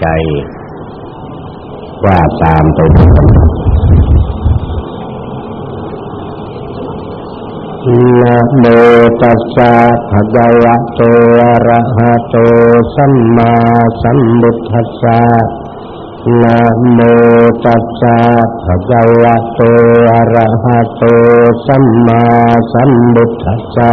ใจว่าตามไปด้วนะโมตัสสะภะคะวะโตอะระหะโตสัมมาสัมพุทธัสสะนะโมตัสสะภะคะวะโตอะระหะโตสัมมาสัมพุทธัสสะ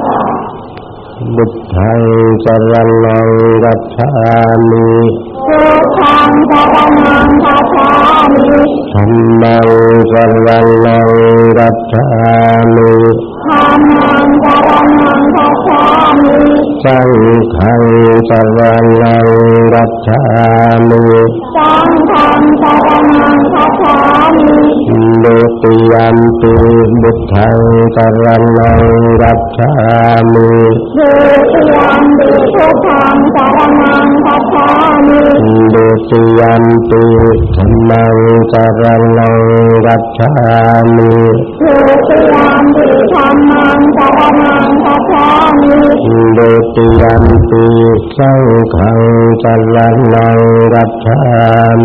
ะ บุตทังสรนังรัชามิพุทธังสรนังรัชามิธรรมังสรนังรัชามิธรรมังสรนังรัชามิสังฆังสรนังรัชามิสังฆังสรนังรัชามิโลติยัมปิบุตทังสรนังรัชามิโลติยัมปิพุทธังสรนังรัชามิโลติยัมปิธรรมังสรนังรัชามิโลติยัมปิธรรมังสรนังรัชามิโลติยัมปิสังฆังสรนังรัชา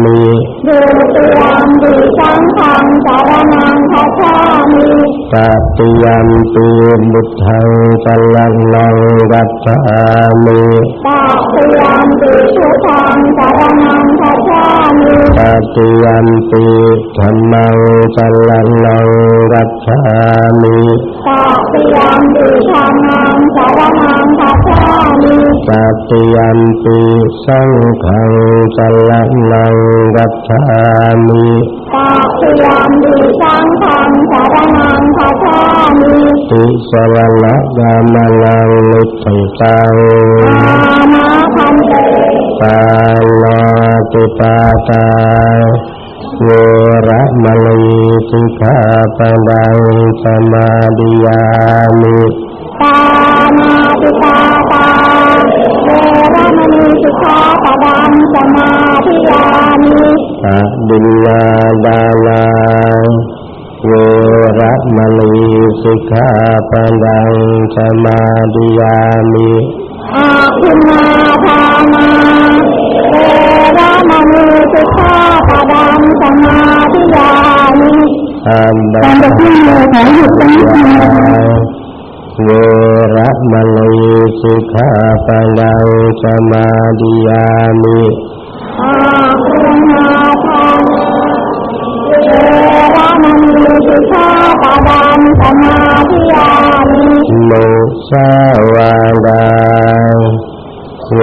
มิโลติยัมปิสังฆังสรนังรัชามิตติยัมปิบุตทังสรนังรัชามิตติยันติพุทธังสรนังรัชามิตติยันติธรรมังสรนังรัชามิตติยันติธรรมังสรนังรัชา มิตติยัมปิสังฆังสรนังรัชามิตติยัมปิสังฆังสรนังรัชามิติสรณะกามลังนิทิตังอามาคันเตตาลาติปาตาเวระมณีสิกขาปดังสมาดิยามิปานาติปาตา เวระมณีสิกขาปดังสมาธิยามิอะดิลลาดาลาเวระมณีสิกขาปดังสมาดิยามิอาคุนาทานาเวระมณีสิกขาปดังสมาธิยามิอันดับที่ขอหยุดตรงนี้ เวระมณีสิกขาปดังสมาดิยามิอาคุนาทานาเวระมณีสิกขาปดังสมาธิยามิโมสาวาดาเว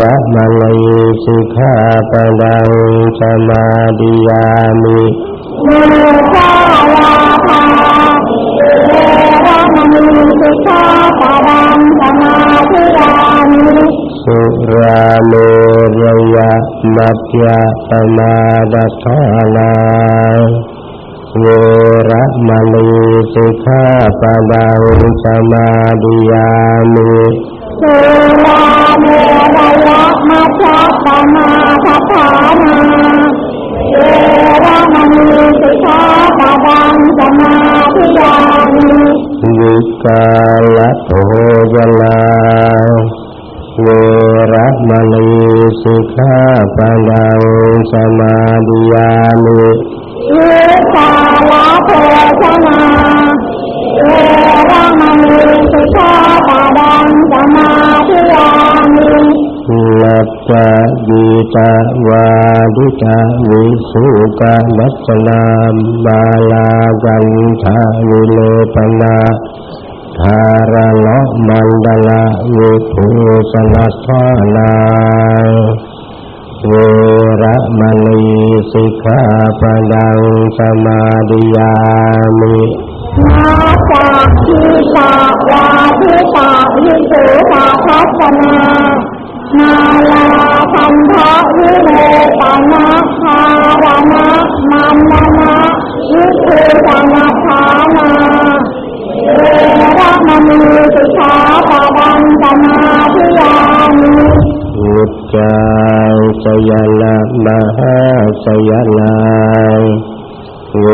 ระมณีสิกขาปดังสมาดิยามิโมสาวาทาเวระมณี สิกขาปดังสมาธิยามิสุราเมรยะมัจยะปมาดัทานาเวระมณีสิกขาปดังสมาดิยามิสุราเมรยะมัจจปมาทัฏฐานาเวระมณีสิกขาปดังสมาธิยา มิวิกาลโภจนาเวระมณีสิกขาปดังสมาดิยามิวิกาลโภชนาเวระมณีสิกขาปดังสมาธิยามิลัจจดีตาวาดิตาวิสุกาลัจนามบาลากันทาวิเลปนา ธารโลมันดละวิภูสนัสนาเวระมณีสิกขาปดังสมาดิยามินาจาทิตาวาทิตาวิสุขาทัศนาเนาลาพันธะวิเลปนะคารณะมันนะวิภูสนาฐานาเว อุจจาสยละมหาสยลายเว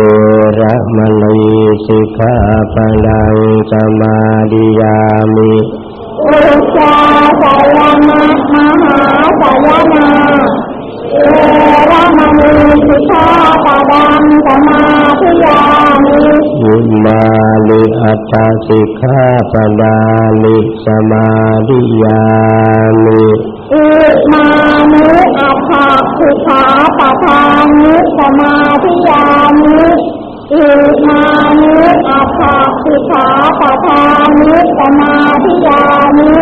รมณีสิกขาปะดังสมาธิยามิอุจจาสยมะมหาสยนาเวรมณีสิกขาปะดังสมาธิยามิยุมาลิอัตตสิกขาปะดาลิสมาธิยามิ อิมานิอัตถสิขาปะทานิสมาธิยามิอิมานิอัตถสิขาปะทานิสมาธิยามิ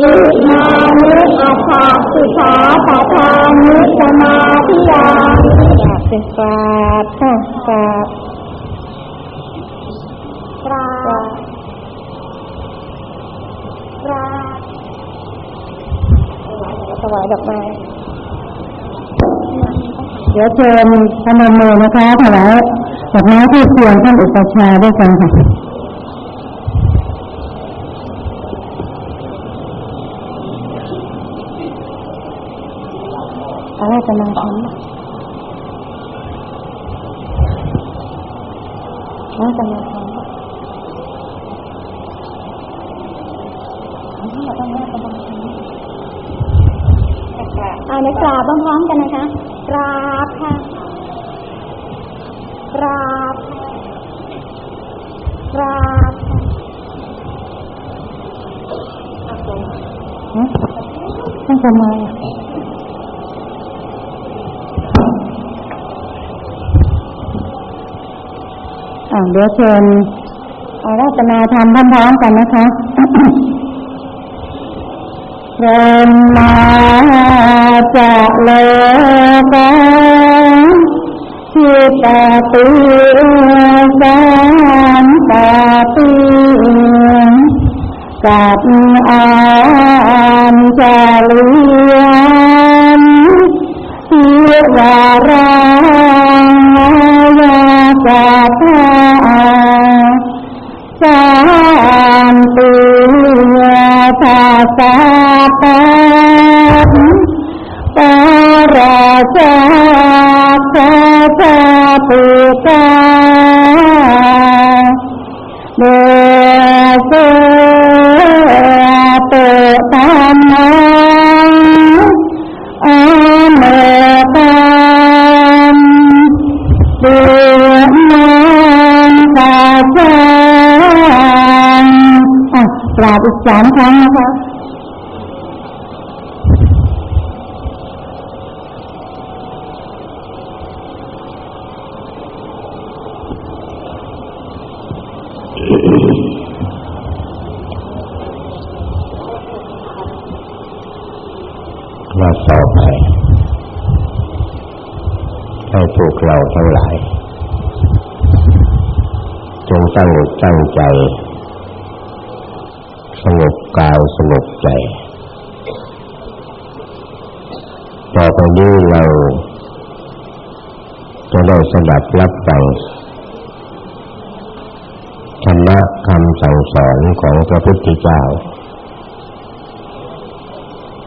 อิมานิอัตถสิขาปะทานิสมาธิยามิสิกาค่ะกาบกราบกราบถ วายดอกไม้เดี๋ยวเชิญพนมมือนะคะถวายดอกไม้ที่ควรท่านอุปชาด้วยกันค่ะอะไรกำลังทำอะไรกำลังทำ เอาในกราบพร้อมๆกันนะคะกราบค่ะกราบกราบต้องทำไมอ่าเดี๋ยวเชิญอาราธนาธรรมพร้อมๆกันนะคะ พรหมา จะโลกันทิตาติสันตาติกับอานจาลียนทิวารังยากาตาสามติทาสาปันปาราชาคาชาเดเสเตตา រាជាសាសាពុតាមេសុពុតាមអមេតាមពុមសាសាប្រាប់ចំខាង ตั้งอกตั้งใจ สงบกายสงบใจ ต่อไปนี้เราจะได้สดับรับฟังธรรมะคำสั่งสอนของพระพุทธเจ้า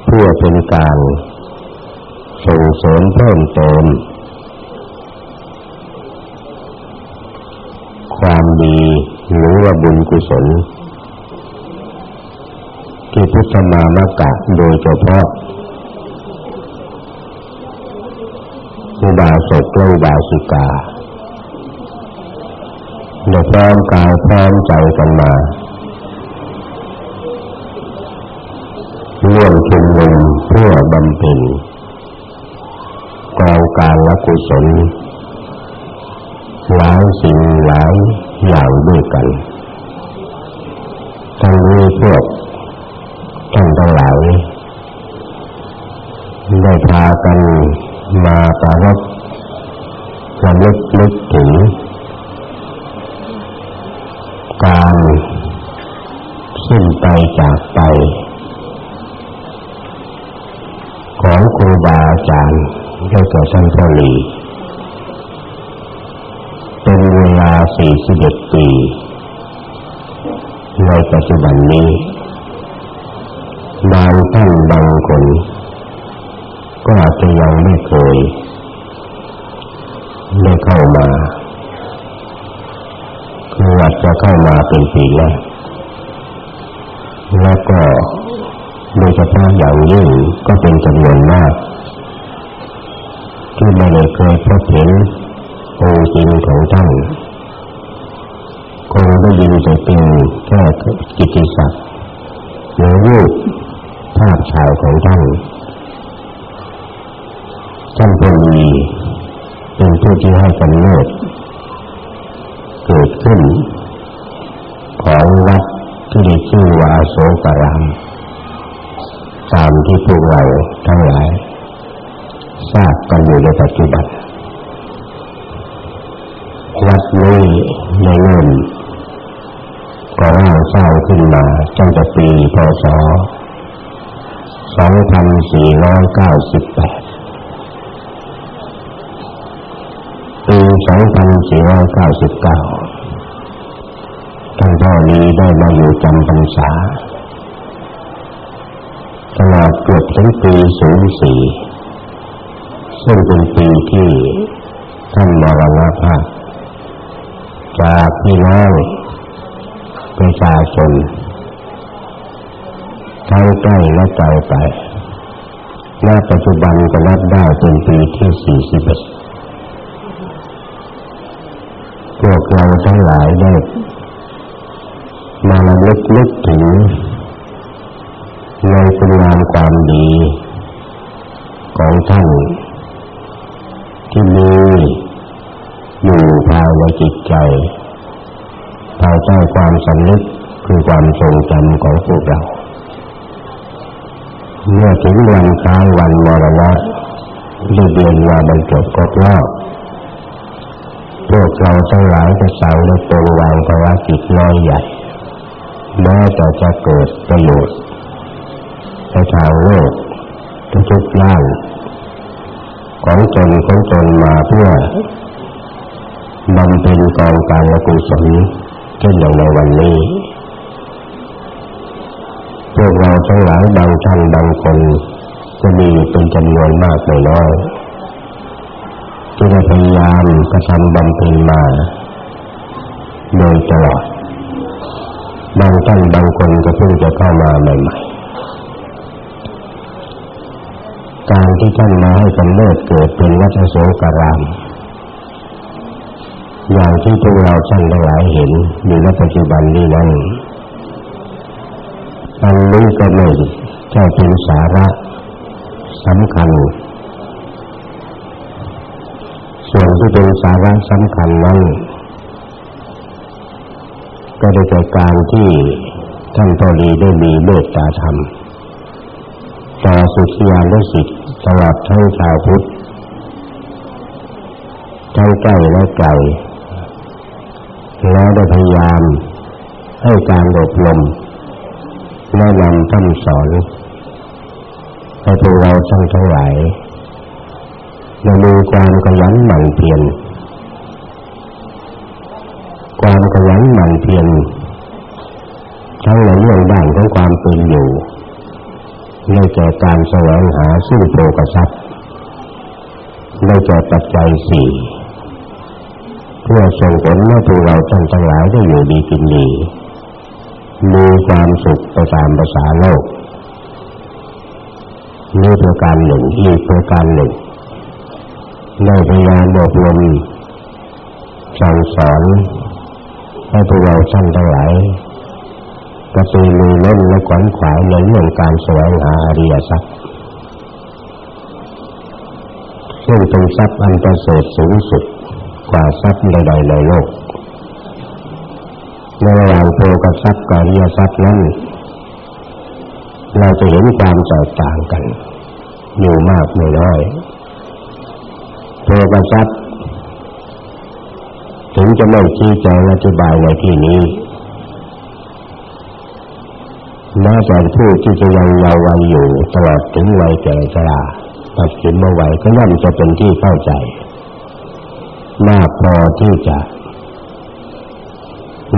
เพื่อเป็นการส่งเสริมเพิ่มเติมความดีหรือ ว่าบุญกุศล ที่พุทธมามกะโดยเฉพาะอุบาสกและอุบาสิกาในพร้อมกายพร้อมใจกันมาร่วมชุมนุมเพื่อบำเพ็ญกองการละกุศลหลายสิ่งหลายอย่างด้วยกัน พวกท่านทั้งหลายได้พากันมาประรบระลึกนึกถึง การสิ้นไปจากไป ของครูบาอาจารย์ได้แก่ท่านพ่อหลีเป็นเวลา41ปี ในปัจจุบันนี้บางท่านบางคนก็อาจจะยังไม่เคยได้เข้ามาคืออาจจะเข้ามาเป็นปีแรกแล้วก็โดยเฉพาะอย่างยิ่งก็เป็นจำนวนมากที่ไม่ได้เคยพบเห็นองค์จริงของท่าน คงได้ยินแต่เพียงแค่กิติศัพท์หรือรูปภาพฉายของท่านท่านเป็นมีเป็นผู้ที่ให้กำเนิดเกิดขึ้น ของวัดที่ได้ชื่อว่าโสกรามตามที่พวกเราทั้งหลายทราบกันอยู่ในปัจจุบันวัดนี้ในเงิน ก็ร่างสร้างขึ้นมาตั้งแต่ปีพศ 2498 ปี 2499 ท่านพ่อนี้ได้มาอยู่จำพรรษาตลอดเกือบถึงปี 04 ซึ่งเป็นปีที่ท่านมรณภาพจากพี่น้อง ประชาชนทั้งใกล้และไกลไปณปัจจุบันก็นับได้เป็นปีที่ 41 พวกเราทั้งหลายได้มาระลึกนึกถึงในคุณงามความดีของท่าน ที่มีอยู่ภายในจิตใจ ภายใต้ความสำนึกคือความทรงจำของพวกเรา เมื่อถึงวันคล้ายวันมรณะได้เดือนว่าบรรจบครบรอบพวกเราทั้งหลายจะสั่งในตรงวางภารกิจน้อยใหญ่แม้แต่จะเกิดประโยชน์ในทางโลกทุกๆย่างของตนของตนมาเพื่อบำเพ็ญกองการละกุศล เช่นอย่างในวันนี้พวกเราทั้งหลายบางท่านบางคนจะมีเป็นจำนวนมากไม่น้อยที่ได้พยายามกระทำบำเพ็ญมาโดยตลอดบางท่านบางคนก็เพิ่งจะเข้ามาใหม่ๆการที่ท่านมาให้กำเนิดเกิดเป็นวัชโสการาม อย่างที่พวกเราท่านทั้งหลายเห็นอยู่ในปัจจุบันนี้นั้นอันนี้ก็ไม่ใช่เป็นสาระสำคัญ ส่วนที่เป็นสาระสำคัญนั้นก็ได้แก่การที่ท่านพอดีได้มีเมตตาธรรมต่อสุทยานุสิทธิ์ตลอดทั้งชาวพุทธทั้งใกล้และไกล แล้วได้พยายามให้การอบรมแนะนำท่านสอนให้พวกเราทั้งทั้งหลายจะมีความขยันหมั่นเพียรความขยันหมั่นเพียรทั้งในเรื่องด้านของความเป็นอยู่ในแก่การแสวงหาซึ่งโภกทรัพย์ในแก่ปัจจัยสี่ เพื่อส่งผลให้พวกเราท่านทั้งหลายได้อยู่ดีกินดีมีความสุขไปตามภาษาโลกนี่ประการหนึ่งอีกประการหนึ่งได้พยายามอบรมสั่งสอนให้พวกเราท่านทั้งหลายกระตือรือร้นและขวนขวายในเรื่องการแสวงหาอริยทรัพย์ซึ่งเป็นทรัพย์อันประเสริฐสูงสุด กว่าทรัพย์ใดๆในโลกในระหว่างโภกทรัพย์กับอริยทรัพย์นั้นเราจะเห็นความแตกต่างกันอยู่มากไม่น้อยโภกทรัพย์ถึงจะไม่ชี้แจงอธิบายในที่นี้แม้แต่ผู้ที่จะยังเยาว์วัยอยู่ตลอดถึงวัยแก่ชราตัดสินเมื่อไหวก็ย่อมจะเป็นที่เข้าใจ มากพอที่จะ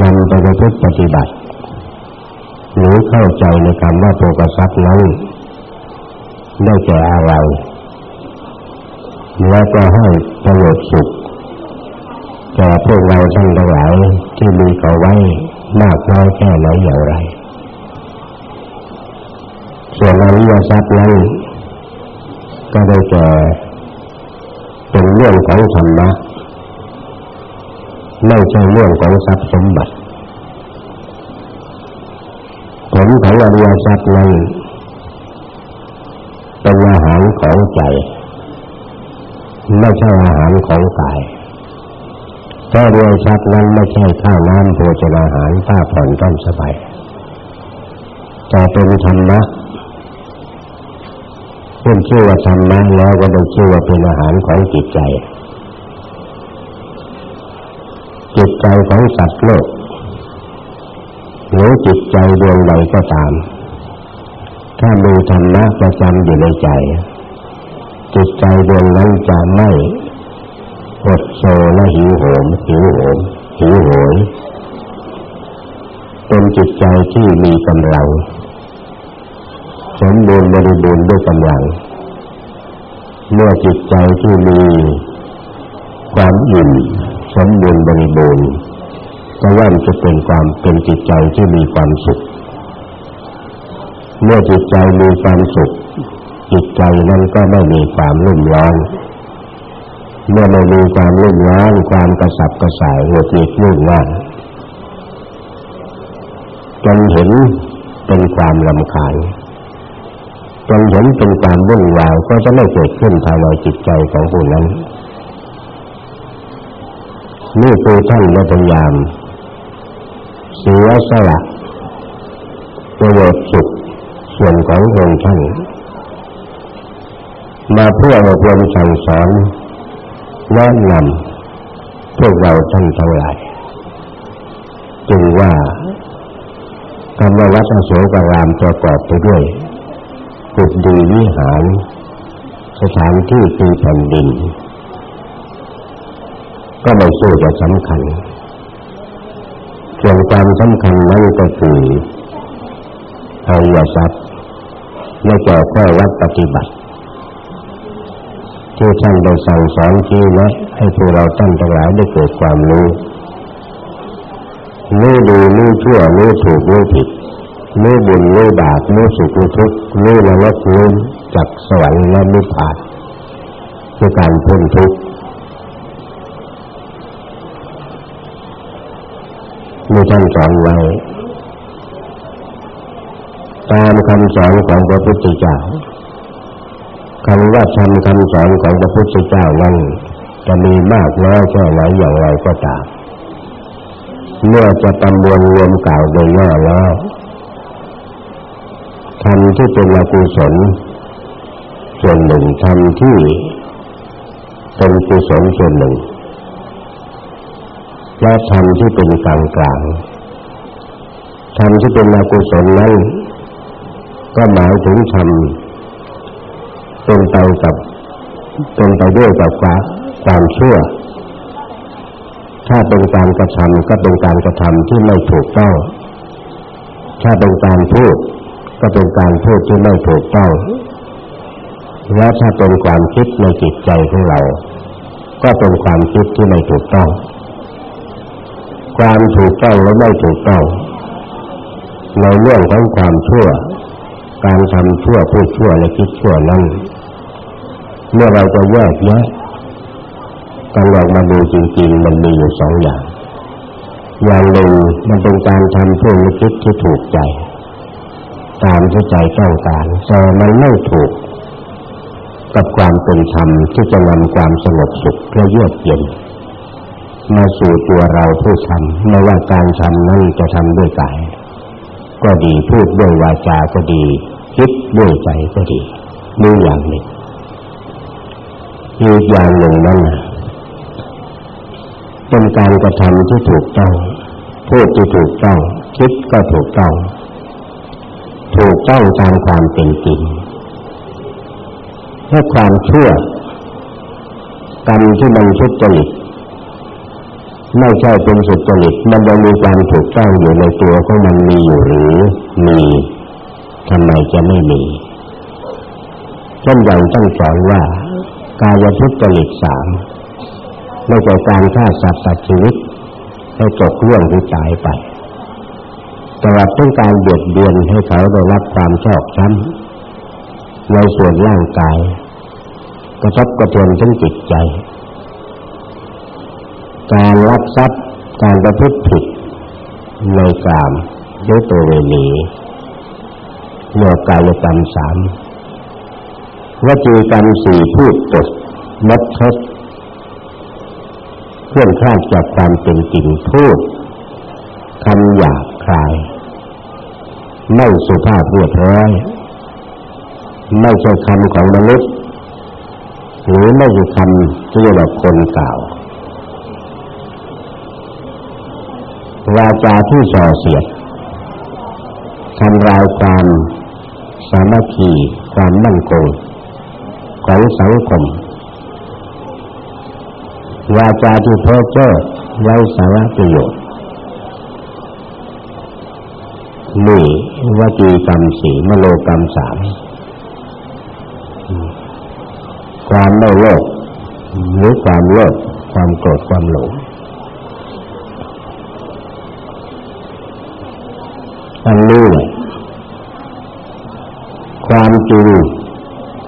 นำไปประพฤติปฏิบัติ หรือเข้าใจในคำว่าโภกทรัพย์นั้นได้แก่อะไรและก็ให้ประโยชน์สุขแก่พวกเราทั้งหลายที่มีเขาไว้มากน้อยแค่ไหนอย่างไร ส่วนอริยทรัพย์นั้นก็ได้แก่เป็นเรื่องของธรรมะ ไม่ใช่เรื่องของทรัพย์สมบัติ ผลของอริยทรัพย์นั้นเป็นอาหารของใจ ไม่ใช่อาหารของกายถ้าเรียทรัพย์นั้นไม่ใช่ข้าวน้ำโภชนาหารผ้าผ่อนต้นสบายแต่เป็นธรรมะเป็นชื่อว่าธรรมะแล้วก็ได้ชื่อว่าเป็นอาหารของจิตใจ จิต ใจของสัตว์โลกหรือจิตใจดวงใดก็ตาม ถ้ามีธรรมะประจำอยู่ในใจ จิตใจดวงนั้นจะไม่อดโซและหิวโหมหิวโหมหิวโหยเป็นจิตใจที่มีกำลังสมบูรณ์บริบูรณ์ด้วยกำลัง เมื่อจิตใจที่มีความอิ่ม สมบูรณ์บริบูรณ์ก็ย่อมจะเป็นความเป็นจิตใจที่มีความสุข เมื่อจิตใจมีความสุข จิตใจนั้นก็ไม่มีความรุ่มร้อน เมื่อไม่มีความรุ่มร้อนความกระสับกระส่ายหัวจิตรุ่งร่านจนเห็นเป็นความลำคาญจนเห็นเป็นความวุ่นวายก็จะไม่เกิดขึ้นภายในจิตใจของผู้นั้น นี่คือท่านพยายามเสียสละประโยชน์สุขส่วนขององค์ท่านมาเพื่ออบรมสั่งสอนแนะนำพวกเราท่านทั้งหลายจึงว่าคำว่าวัดอโศกรามประกอบไปด้วยกุดีวิหาร สถานที่คือแผ่นดิน ก็ไม่สู้จะสำคัญส่วนความสำคัญนั้นก็คืออริยสัจและแก่ข้อวัดปฏิบัติ ที่ท่านได้สั่งสอนที่และให้พวกเราท่านทั้งหลายได้เกิดความรู้รู้ดีรู้ชั่วรู้ถูกรู้ผิดรู้บุญรู้บาปรู้สุขรู้ทุกข์รู้นรกรู้จากสวรรค์และนิพพานคือการพ้นทุกข์ มีท่านสอนไว้ ตามคำสอนของพระพุทธเจ้าคำว่าทำคำสอนของพระพุทธเจ้านั้นจะมีมากน้อยแค่ไหนอย่างไรก็ตาม เมื่อจะตำมวลรวมกล่าวโดยย่อแล้วทำที่เป็นอกุศลส่วนหนึ่งทำที่เป็นกุศลส่วนหนึ่ง และธรรมที่เป็นกลางกลางธรรมที่เป็นอกุศลนั้นก็หมายถึงธรรมเป็นไปกับเป็นไปด้วยกับความชั่วถ้าเป็นการกระทำก็เป็นการกระทำที่ไม่ถูกต้อง ถ้าเป็นการพูดก็เป็นการพูดที่ไม่ถูกต้อง และถ้าเป็นความคิดในจิตใจของเรา ก็เป็นความคิดที่ไม่ถูกต้อง ความถูกต้องและไม่ถูกต้อง ในเรื่องของความชั่ว การทำชั่วพูดชั่วและคิดชั่วนั้น เมื่อเราจะแยกแยะกันออกมาดูจริง ๆ มันมีอยู่สองอย่าง อย่างหนึ่งมันเป็นการทำพูดและคิดที่ถูกใจ ตามที่ใจต้องการแต่มันไม่ถูกกับความเป็นธรรมที่จะนำความสงบสุขและเยือกเย็น มาสู่ตัวเราผู้ทำไม่ว่าการทำนั้นจะทำด้วยกาย ก็ดีพูดด้วยวาจาก็ดีคิดด้วยใจก็ดีนี่อย่างหนึ่งอีกอย่างหนึ่งนั้นเป็นการกระทำที่ถูกต้อง พูดที่ถูกต้อง คิดก็ถูกต้อง ถูกต้องตามความเป็นจริงถ้าความชั่วกรรมที่มันทุจริต ไม่ใช่เป็นสุจริตมันจะมีความถูกต้องอยู่ในตัวของมันมีอยู่หรือมีทำไมจะไม่มีเช่นอย่างต้องสอนว่ากายทุจริตสามไม่ใช่การฆ่าสัตว์ตัดชีวิตให้จบเรื่องที่ตายไป แต่ว่าต้องการเบียดเบียนให้เขาได้รับความชอบช้ำในส่วนร่างกาย กระทบกระเทือนถึงจิตใจ ลักทรัพย์การประพฤติผิดในกามด้วยตัวเวนีโลกายกรรมสามวจีกรรมสี่พูดตดลดเทดเคลื่อนคลาดจากความเป็นจริงพูดคำหยาบคาย ไม่สุภาพเรียบร้อยไม่ใช่คำของมนุษย์หรือไม่ใช่คำที่เรียกว่าคนกล่าว วาจาที่ส่อเสียดทำลายความสามัคคีความมั่นคงของสังคมวาจาที่เพ้อเจ้อไร้สาระประโยชน์นี่วจีกรรมสี่มโลกรรมสามความไม่โลภหรือความโลภความโกรธความหลง อันนี้แหละความจริง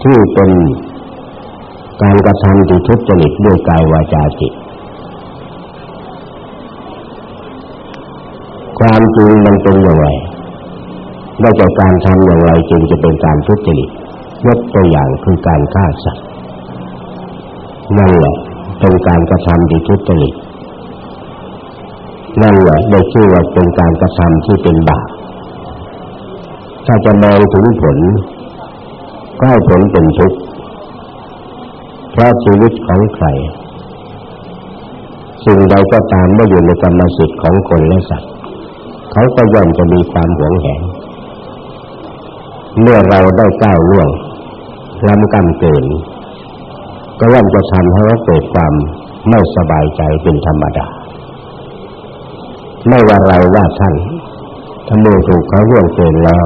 ที่เป็นการกระทำที่ทุจริตด้วยกายวาจาจิต ความจริงมันเป็นอย่างไรได้จากการทำอย่างไรจึงจะเป็นการทุจริตยกตัวอย่างคือการฆ่าสัตว์นั่นแหละเป็นการกระทำที่ทุจริตนั่นแหละได้ชื่อว่าเป็นการกระทำที่เป็นบาป ถ้าจะมองถึงผล ก็ผลเป็นทุกข์เพราะชีวิตของใครสิ่งใดก็ตามเมื่ออยู่ในกรรมสิทธิ์ของคนและสัตว์ เขาก็ย่อมจะมีความหวงแหนเมื่อเราได้ก้าวล่วงล้ำกำเกิน ก็ย่อมจะทำให้เราเกิดความไม่สบายใจเป็นธรรมดา ไม่ว่าเราว่าท่านถ้าเมื่อถูกเขาล่วงเกินแล้ว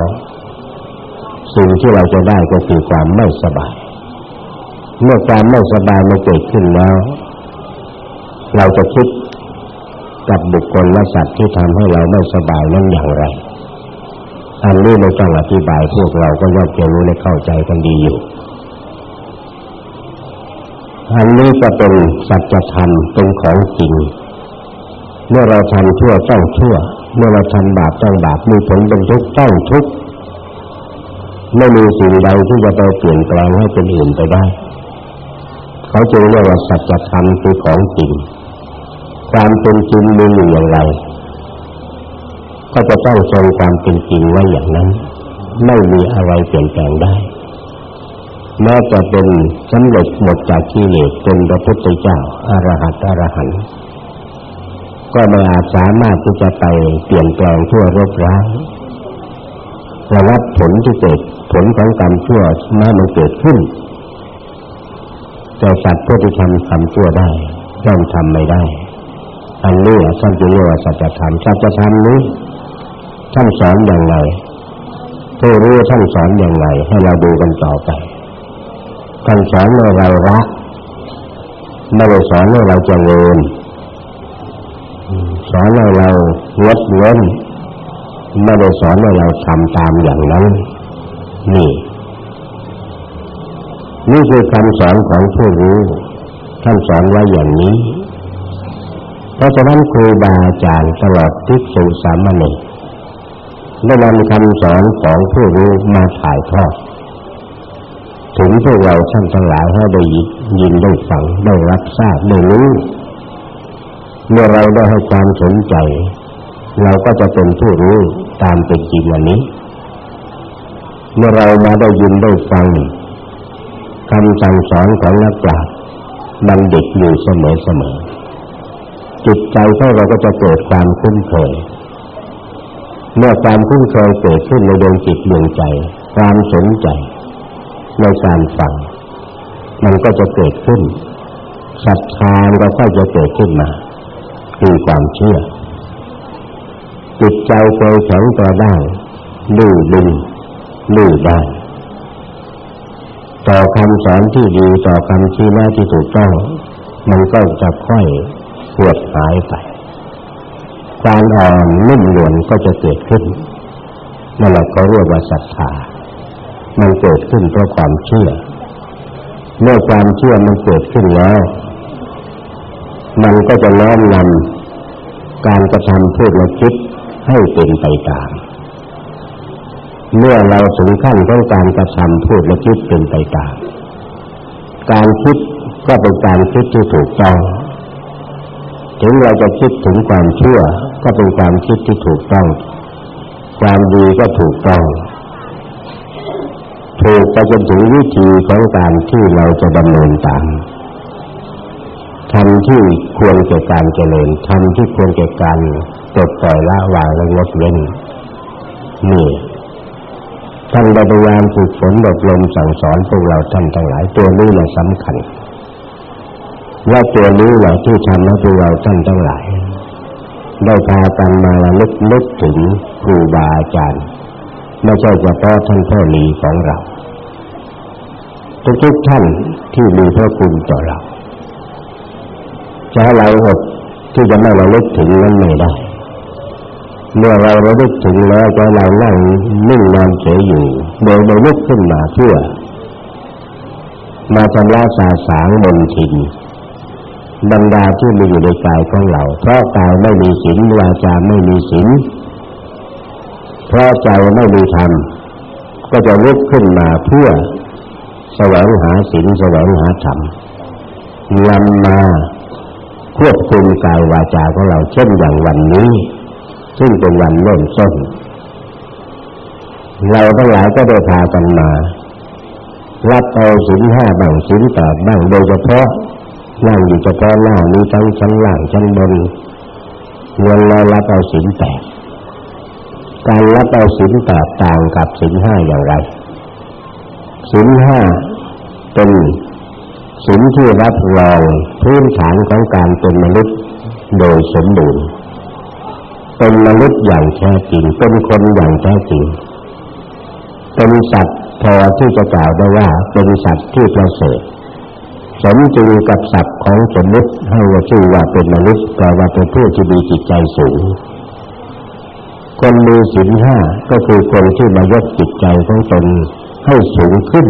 สิ่งที่เราจะได้ก็คือความไม่สบาย เมื่อความไม่สบายมันเกิดขึ้นแล้ว เราจะคิดกับบุคคลและสัตว์ที่ทำให้เราไม่สบายนั้นอย่างไร อันนี้ไม่ต้องอธิบายพวกเราก็ย่อมจะรู้และเข้าใจกันดีอยู่อันนี้จะเป็นสัจธรรมเป็นของจริง เมื่อเราทำชั่วต้องชั่ว เมื่อเราทำบาปต้องบาปมีผลเป็นทุกข์ต้องทุกข์ ไม่มีสิ่งใดที่จะไปเปลี่ยนแปลงให้เป็นอื่นไปได้ เขาจึงเรียกว่าสัจธรรมคือของจริง ความเป็นจริงมีอยู่อย่างไร ก็จะต้องทรงความเป็นจริงไว้อย่างนั้น ไม่มีอะไรเปลี่ยนแปลงได้ แม้จะเป็นสำเร็จหมดจากกิเลสเป็นพระพุทธเจ้าอรหัตอรหันต์ก็ไม่อาจสามารถที่จะไปเปลี่ยนแปลงทั่วรบร้าย ระรับผลที่เกิดผลของกรรมชั่วแม้มันเกิดขึ้น แต่สัตว์ผู้ที่ทำกรรมชั่วได้ย่อมทำไม่ได้ อันนี้ท่านจึงเรียกว่าสัจธรรมสัจธรรมนี้ท่านสอนอย่างไรผู้รู้ท่านสอนอย่างไร ให้เราดูกันต่อไปท่านสอนให้เรารักไม่ได้สอนให้เราจเริญสอนให้เราลดเว้น ไม่ได้สอนให้เราทำตามอย่างนั้น นี่ นี่คือคำสอนของผู้รู้ ท่านสอนไว้อย่างนี้ เพราะฉะนั้นครูบาอาจารย์ตลอดทิศสามเณรได้นำคำสอนของผู้รู้มาถ่ายทอดถึงพวกเราท่านทั้งหลายให้ได้ยินได้ฟังได้รับทราบได้รู้เมื่อเราได้ให้ความสนใจ เราก็จะเป็นผู้รู้ตามเป็นจริงอันนี้ เมื่อเรามาได้ยินได้ฟังคำสั่งสอนของนักปราชญ์บัณฑิตอยู่เสมอเสมอจิตใจของเราก็จะเกิดความคุ้นเคยเมื่อความคุ้นเคยเกิดขึ้นในดวงจิตดวงใจ ความสนใจ ในการฟัง มันก็จะเกิดขึ้นศรัทธาก็ค่อยจะเกิดขึ้นมาคือความเชื่อ จิตใจเคยแข็งกระด้างดื้อดึงดื้อได้ต่อคำสอนที่ดีต่อคำชี้แนะที่ถูกต้องมันก็จะค่อยหวดหายไปการอ่อนนุ่มนวลก็จะเกิดขึ้นนั่นแหละเขาเรียกว่าศรัทธา มันเกิดขึ้นเพราะความเชื่อ เมื่อความเชื่อมันเกิดขึ้นแล้ว มันก็จะน้อมนำการกระทำพูดและคิด ให้เป็นไปตาม เมื่อเราถึงขั้นของการกระทำพูดและคิดเป็นไปตาม การคิดก็เป็นการคิดที่ถูกต้อง ถึงเราจะคิดถึงความเชื่อก็เป็นความคิดที่ถูกต้อง ความดีก็ถูกต้องถูกไปจนถึงวิธีของการที่เราจะดำเนินตามทำที่ควรแก่การเจริญทำที่ควรแก่การ จดปล่อยละวางและงดเว้นนี่ท่านพยายามฝึกฝนอบรมสั่งสอนพวกเราท่านทั้งหลายตัวนี้แหละสำคัญว่าตัวนี้แหละที่ทำให้พวกเราท่านทั้งหลาย ได้พากันมาละลึกนึกถึงครูบาอาจารย์ไม่ใช่เฉพาะท่านพ่อหลีของเรา ทุกๆท่านที่มีพระคุณต่อเราจะให้เราอดที่จะไม่ระลึกถึงนั้นไม่ได้ เมื่อเราระลึกถึงแล้วจะเรานั่งนิ่งนอนเฉยอยู่โดยไม่ลุกขึ้นมาเพื่อ มาทำลายสาสางบนทินบรรดาที่มีอยู่ในกายของเรา เพราะกายไม่มีศีลวาจาไม่มีศีลเพราะใจไม่มีธรรมก็จะลุกขึ้นมาเพื่อแสวงหาศีลแสวงหาธรรมนำมาควบคุมกายวาจาของเราเช่นอย่างวันนี้ ซึ่งเป็นวันเริ่มต้น เราทั้งหลายก็ได้พากันมา รับเอาศีลห้าบ้างศีลแปดบ้างโดยเฉพาะนั่งอยู่เฉพาะหน้ามีทั้งชั้นล่างชั้นบนเงินเรารับเอาสินแปดการรับเอาสินแปดต่างกับสินห้าอย่างไรสินห้าเป็นสินที่รับรองพื้นฐานของการเป็นมนุษย์โดยสมบูรณ์ เป็นมนุษย์อย่างแท้จริง เป็นคนอย่างแท้จริง เป็นสัตว์พอที่จะกล่าวได้ว่าเป็นสัตว์ที่ประเสริฐสมจริงกับศัพท์ของสมมติให้ว่าชื่อว่าเป็นมนุษย์แปลว่าเป็นผู้ที่มีจิตใจสูง คนมีศีลห้าก็คือคนที่มายกจิตใจของตนให้สูงขึ้น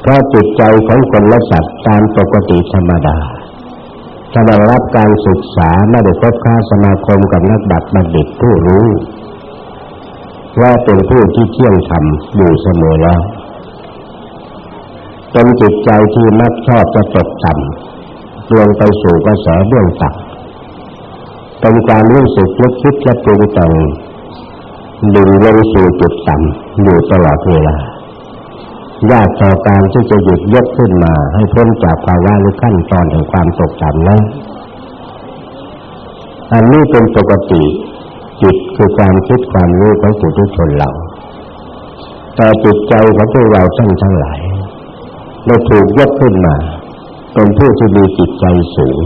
เพราะจิตใจของคนและสัตว์ตามปกติธรรมดา ถ้าได้รับการศึกษาไม่ได้พบค้าสมาคมกับนักบัตรบัณฑิตผู้รู้ ว่าเป็นผู้ที่เที่ยงธรรมอยู่เสมอแล้วเป็นจิตใจที่มักชอบจะตกต่ำลงไปสู่กระแสเบื้องต่ำเป็นความรู้สึกนึกคิดและปรุงแต่งดึงลงสู่จุดต่ำอยู่ตลอดเวลา ยากต่อการที่จะหยุดยกขึ้นมาให้พ้นจากภาวะหรือขั้นตอนแห่งความตกต่ำนั้นอันนี้เป็นปกติจิตคือความคิดความรู้ของผู้ทุกชนเรา แต่จิตใจของพวกเราท่านทั้งหลายได้ถูกยกขึ้นมา เป็นผู้ที่มีจิตใจสูง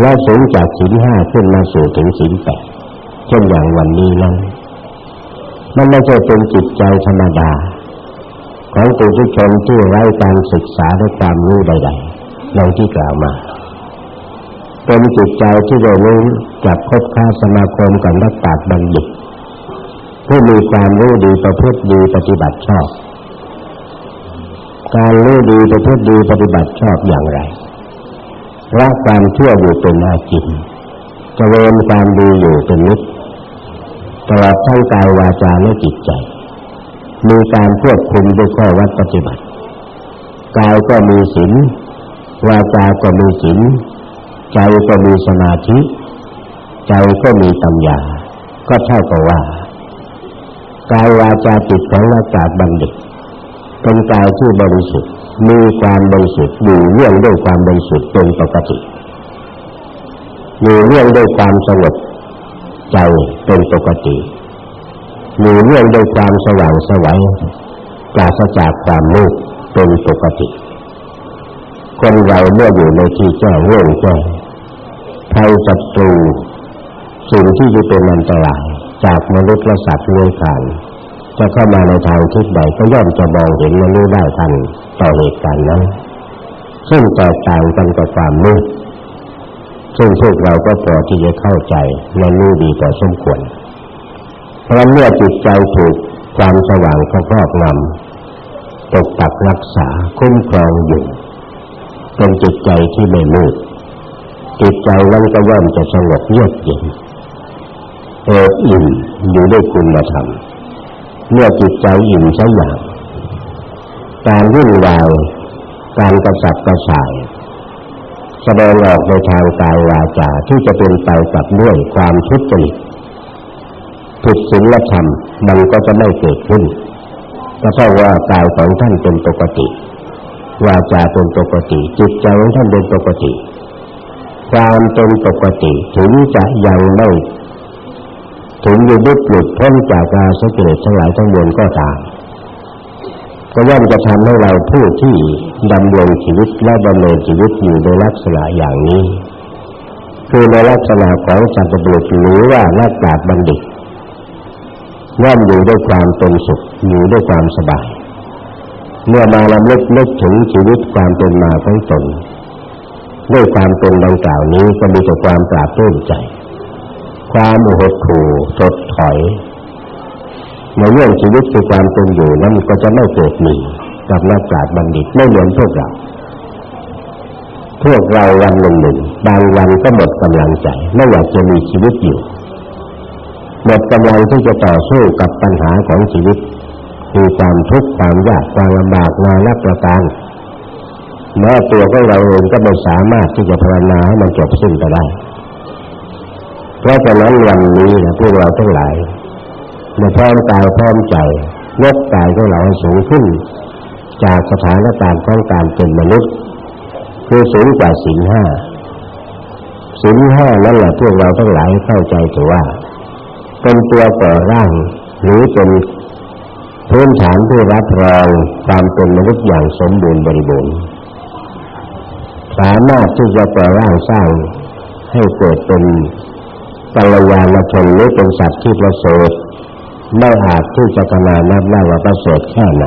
และสูงจากสินห้าขึ้นมาสู่ถึงสินแปดเช่นอย่างวันนี้นั้นมันไม่ใช่เป็นจิตใจธรรมดา ของปุถุชนที่ไร้การศึกษาและความรู้ใดๆดังที่กล่าวมาเป็นจิตใจที่ได้รู้จากคบค้าสมาคมกับนักปราชญ์บัณฑิตผู้มีความรู้ดีประพฤติดีปฏิบัติชอบ การรู้ดีประพฤติดีปฏิบัติชอบอย่างไรละความเชั่วอยู่เป็นอาจินเจริญความดีอยู่เป็นนิดตลอดทั้งกายวาจาและจิตใจ มีการควบคุมด้วยข้อวัดปฏิบัติกายก็มีศีลวาจาก็มีศีลใจก็มีสมาธิ ใจก็มีปัญญา ก็เท่ากับว่ากายวาจาจิตของนักปราชญ์บัณฑิตเป็นกายที่บริสุทธิ์มีความบริสุทธิ์อยู่เรื่องด้วยความบริสุทธิ์เป็นปกติมีเรื่องด้วยความสงบใจเป็นปกติ มีเรื่องด้วยความสว่างสวัยปราศจากความมืดเป็นปกติ คนเราเมื่ออยู่ในที่แจ้งเรื่องแจ้งภัยศัตรูสิ่งที่จะเป็นอันตรายจากมนุษย์และสัตว์เลื้อยคลานจะเข้ามาในทางทิศใดก็ย่อมจะมองเห็นและรู้ได้ทันต่อเหตุการณ์นั้น ซึ่งแตกต่างกันกับความมืดซึ่งพวกเราก็พอที่จะเข้าใจและรู้ดีพอสมควร เพราะเมื่อจิตใจถูกความสว่างครอบงำปกปักรักษาคุ้มครองอยู่เป็นจิตใจที่ไม่มืดจิตใจนั้นก็ย่อมจะสงบเยือกเย็นเอิบอิ่มอยู่ด้วยคุณธรรมเมื่อจิตใจอิ่มสักอย่างการวุ่นวายการกระสับกระส่าย แสดงออกในทางกายวาจาที่จะเป็นไปกับด้วยความทุจริต ผิดศีลธรรมมันก็จะไม่เกิดขึ้นก็เพราะว่ากายของท่านเป็นปกติวาจาเป็นปกติ จิตใจของท่านเป็นปกติ ความเป็นปกติถึงจะยังไม่ถึงจะยุดหลุดพ้นจากราสกิเลสทั้งหลายทั้งมวลก็ตามก็ย่อมจะทำให้เราผู้ที่ดำรงชีวิตและดำเนินชีวิตอยู่ในลักษณะอย่างนี้ คือในลักษณะของสัตว์บุรุษหรือว่านักปราชญ์บัณฑิต ย่อมอยู่ด้วยความเป็นสุขอยู่ด้วยความสบาย เมื่อมาลำลึกนึกถึงชีวิตความเป็นมาของตนด้วยความเป็นดังกล่าวนี้ก็มีแต่ความปราบปลื้มใจ ความโหดหู่สดถอย ในเรื่องชีวิตคือความเป็นอยู่นั้นก็จะไม่เกิดมีกับนักปราชญ์บัณฑิตไม่เหมือนพวกเรา พวกเราวันหนึ่งหนึ่งบางวันก็หมดกำลังใจ ไม่อยากจะมีชีวิตอยู่ หมดกำลังที่จะต่อสู้กับปัญหาของชีวิตคือความทุกข์ความยากความลำบากนานับประการแม้ตัวของเราเองก็ไม่สามารถที่จะภาวนาให้มันจบสิ้นไปได้ เพราะฉะนั้นวันนี้นะพวกเราทั้งหลายในพร้อมกายพร้อมใจยกกายของเราให้สูงขึ้น จากสถานการณ์ของการเป็นมนุษย์ คือสูงกว่าสิ่งห้าสิ่งห้านั่นแหละพวกเราทั้งหลายเข้าใจถือว่า เป็นตัวก่อร่าง หรือเป็นพื้นฐานที่รับรองความเป็นมนุษย์อย่างสมบูรณ์บริบูรณ์สามารถที่จะก่อร่างสร้างให้เกิดเป็นกัลยาณชนหรือเป็นสัตว์ที่ประเสริฐไม่อาจที่จะขนานับได้ว่าประเสริฐแค่ไหน